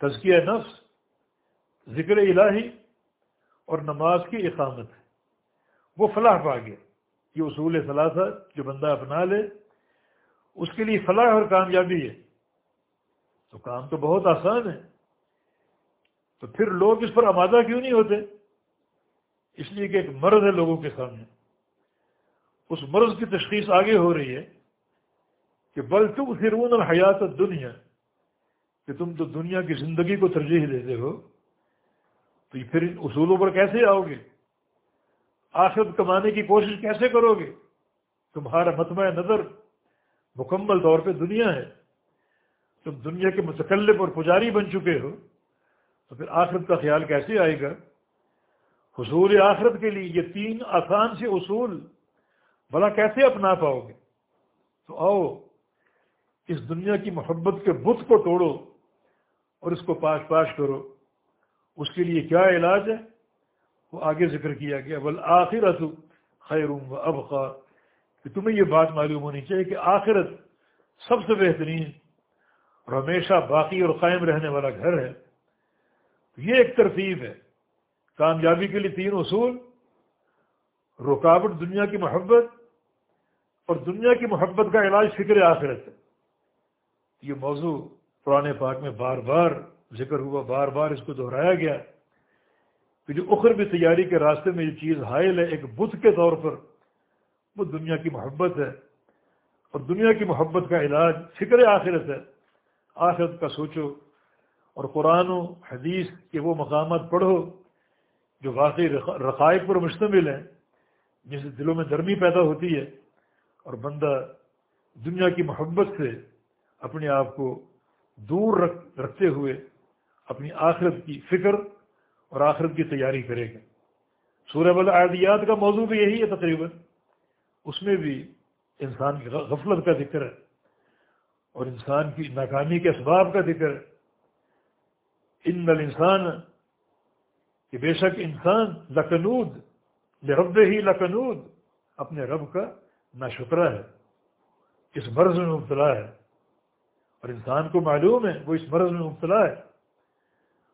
تزکیہ نفس، ذکر الہی، اور نماز کی اقامت۔ ہے وہ فلاح پا گیا۔ یہ اصول ثلاثہ جو بندہ اپنا لے۔ اس کے لیے فلاح اور کامیابی ہے۔ تو کام تو بہت آسان ہے۔ تو پھر لوگ اس پر آمادہ کیوں نہیں ہوتے؟ اس لیے کہ ایک مرض ہے لوگوں کے سامنے۔ اس مرض کی تشخیص آگے ہو رہی ہے کہ بل تم فرون اور حیات دنیا کہ تم تو دنیا کی زندگی کو ترجیح دیتے ہو۔ تو پھر ان اصولوں پر کیسے آؤ گے؟ آخرت کمانے کی کوشش کیسے کرو گے؟ تمہارا متمع نظر مکمل طور پہ دنیا ہے۔ تم دنیا کے متکلب اور پجاری بن چکے ہو۔ تو پھر آخرت کا خیال کیسے آئے گا؟ حصول آخرت کے لیے یہ تین آسان سے اصول بھلا کیسے اپنا پاؤ گے؟ تو آؤ، اس دنیا کی محبت کے بت کو توڑو اور اس کو پاش پاش کرو۔ اس کے لیے کیا علاج ہے؟ وہ آگے ذکر کیا گیا بل آخرت خیر و ابقا، کہ تمہیں یہ بات معلوم ہونی چاہیے کہ آخرت سب سے بہترین اور ہمیشہ باقی اور قائم رہنے والا گھر ہے۔ یہ ایک ترتیب ہے۔ کامیابی کے لیے تین اصول، رکاوٹ، دنیا کی محبت، اور دنیا کی محبت کا علاج فکر آخرت ہے۔ یہ موضوع پرانے پاک میں بار بار ذکر ہوا، بار بار اس کو دہرایا گیا۔ کہ جو اخر بھی تیاری کے راستے میں یہ چیز حائل ہے، ایک بت کے طور پر، وہ دنیا کی محبت ہے۔ اور دنیا کی محبت کا علاج فکر آخرت ہے۔ آخرت کا سوچو۔ اور قرآن و حدیث کے وہ مقامات پڑھو جو واقعی رقائق پر مشتمل ہیں جس سے دلوں میں درمی پیدا ہوتی ہے۔ اور بندہ دنیا کی محبت سے اپنے آپ کو دور رکھ، رکھتے ہوئے اپنی آخرت کی فکر اور آخرت کی تیاری کرے گا۔ سورہ بل عادیات کا موضوع بھی یہی ہے تقریباً۔ اس میں بھی انسان کی غفلت کا ذکر ہے اور انسان کی ناکامی کے اسباب کا ذکر ہے۔ ان نل انسان کہ بے شک انسان لکنود رب ہی لکنود، اپنے رب کا نہ شکرہ ہے۔ اس مرض میں مبتلا ہے۔ اور انسان کو معلوم ہے وہ اس مرض میں مبتلا ہے۔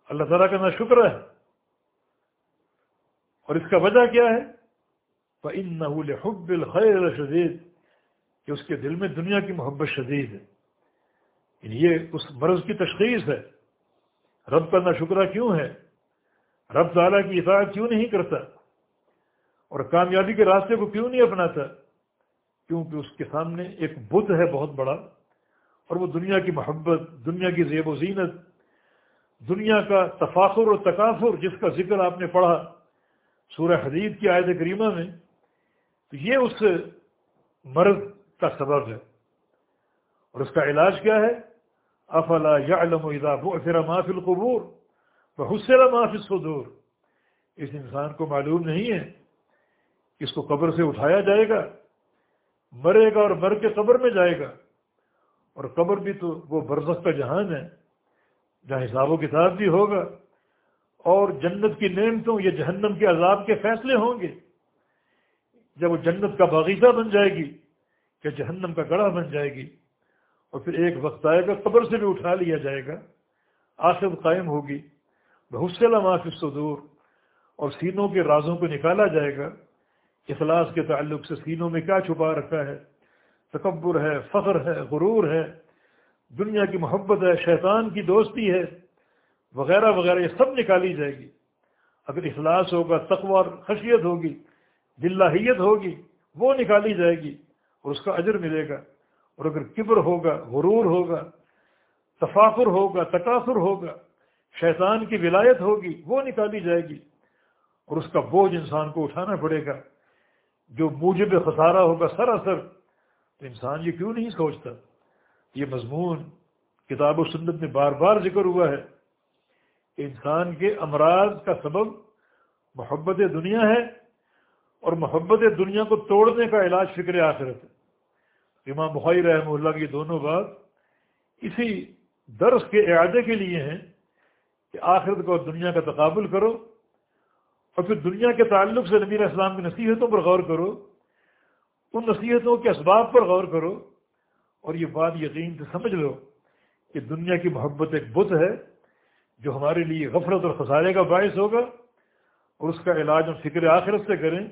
اللہ تعالیٰ کا نہ شکر ہے۔ اور اس کا وجہ کیا ہے؟ ان نحول حب الخیر شدید کہ اس کے دل میں دنیا کی محبت شدید ہے۔ یعنی یہ اس مرض کی تشخیص ہے۔ رب کا نہ شکرہ کیوں ہے؟ رب تعالیٰ کی اطاعت کیوں نہیں کرتا؟ اور کامیابی کے راستے کو کیوں نہیں اپناتا؟ کیونکہ اس کے سامنے ایک بت ہے بہت بڑا، اور وہ دنیا کی محبت، دنیا کی زیب و زینت، دنیا کا تفاخر اور تقافر جس کا ذکر آپ نے پڑھا سورہ حدید کی آیت کریمہ میں، تو یہ اس مرض کا سبب ہے۔ اور اس کا علاج کیا ہے؟ افلا یعلم اذا بعثر ما فی القبور وحسر ما فی الصدور۔ اس انسان کو معلوم نہیں ہے کہ اس کو قبر سے اٹھایا جائے گا، مرے گا اور مر کے قبر میں جائے گا۔ اور قبر بھی تو وہ برزخ کا جہان ہے، جہاں حساب و کتاب بھی ہوگا۔ اور جنت کی نعمتوں یا جہنم کے عذاب کے فیصلے ہوں گے۔ جب وہ جنت کا باغیچہ بن جائے گی، یا جہنم کا گڑھا بن جائے گی، اور پھر ایک وقت آئے گا، قبر سے بھی اٹھا لیا جائے گا آخر قائم ہوگی۔ بہت سے معافی صدور اور سینوں کے رازوں کو نکالا جائے گا۔ اخلاص کے تعلق سے سینوں میں کیا چھپا رکھا ہے؟ تکبر ہے، فخر ہے، غرور ہے۔ دنیا کی محبت ہے، شیطان کی دوستی ہے۔ وغیرہ وغیرہ، یہ سب نکالی جائے گی۔ اگر اخلاص ہوگا تقوار خشیت ہوگی بلاحیت ہوگی، وہ نکالی جائے گی اور اس کا اجر ملے گا۔ اور اگر کبر ہوگا، غرور ہوگا، تفاخر ہوگا تقاصر ہوگا، شیطان کی ولایت ہوگی، وہ نکالی جائے گی۔ اور اس کا بوجھ انسان کو اٹھانا پڑے گا۔ جو موجب خسارہ ہوگا سراسر، تو انسان یہ کیوں نہیں سوچتا؟ یہ مضمون کتاب و سنت میں بار بار ذکر ہوا ہے۔ انسان کے امراض کا سبب محبت دنیا ہے اور محبت دنیا کو توڑنے کا علاج فکر آخرت ہے۔ امام بخاری رحمہ اللہ کی دونوں بات اسی درس کے اعادے کے لیے ہیں کہ آخرت کو دنیا کا تقابل کرو اور پھر دنیا کے تعلق سے نبی اسلام کی نصیحتوں پر غور کرو، ان نصیحتوں کے اسباب پر غور کرو اور یہ بات یقین سے سمجھ لو کہ دنیا کی محبت ایک بت ہے۔ جو ہمارے لیے غفرت اور خسارے کا باعث ہوگا، اور اس کا علاج ہم فکر آخرت سے کریں،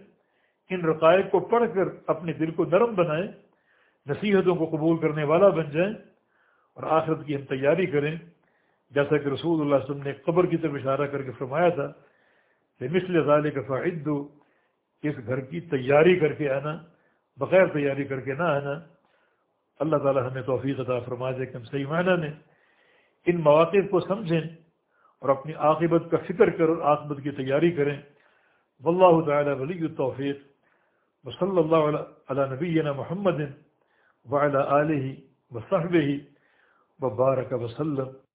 ان رقائق کو پڑھ کر اپنے دل کو نرم بنائیں، نصیحتوں کو قبول کرنے والا بن جائیں، اور آخرت کی ہم تیاری کریں۔ جیسا کہ رسول اللہ علیہ وسلم نے قبر کی طرف اشارہ کر کے فرمایا تھا کہ مثل ظال کا فعد اس گھر کی تیاری کر کے آنا، بغیر تیاری کر کے نہ آنا۔ اللہ تعالیٰ ہمیں توفیق عطا فرما دے کہ ہم صحیح معنی میں ان مواقع کو سمجھیں۔ اور اپنی عاقبت کا فکر کر اور عاقبت کی تیاری کریں۔ واللہ تعالی ولی التوفیق۔ وصلی اللہ علی نبینا محمد وعلی آلہ وصحبہ وبارک وسلم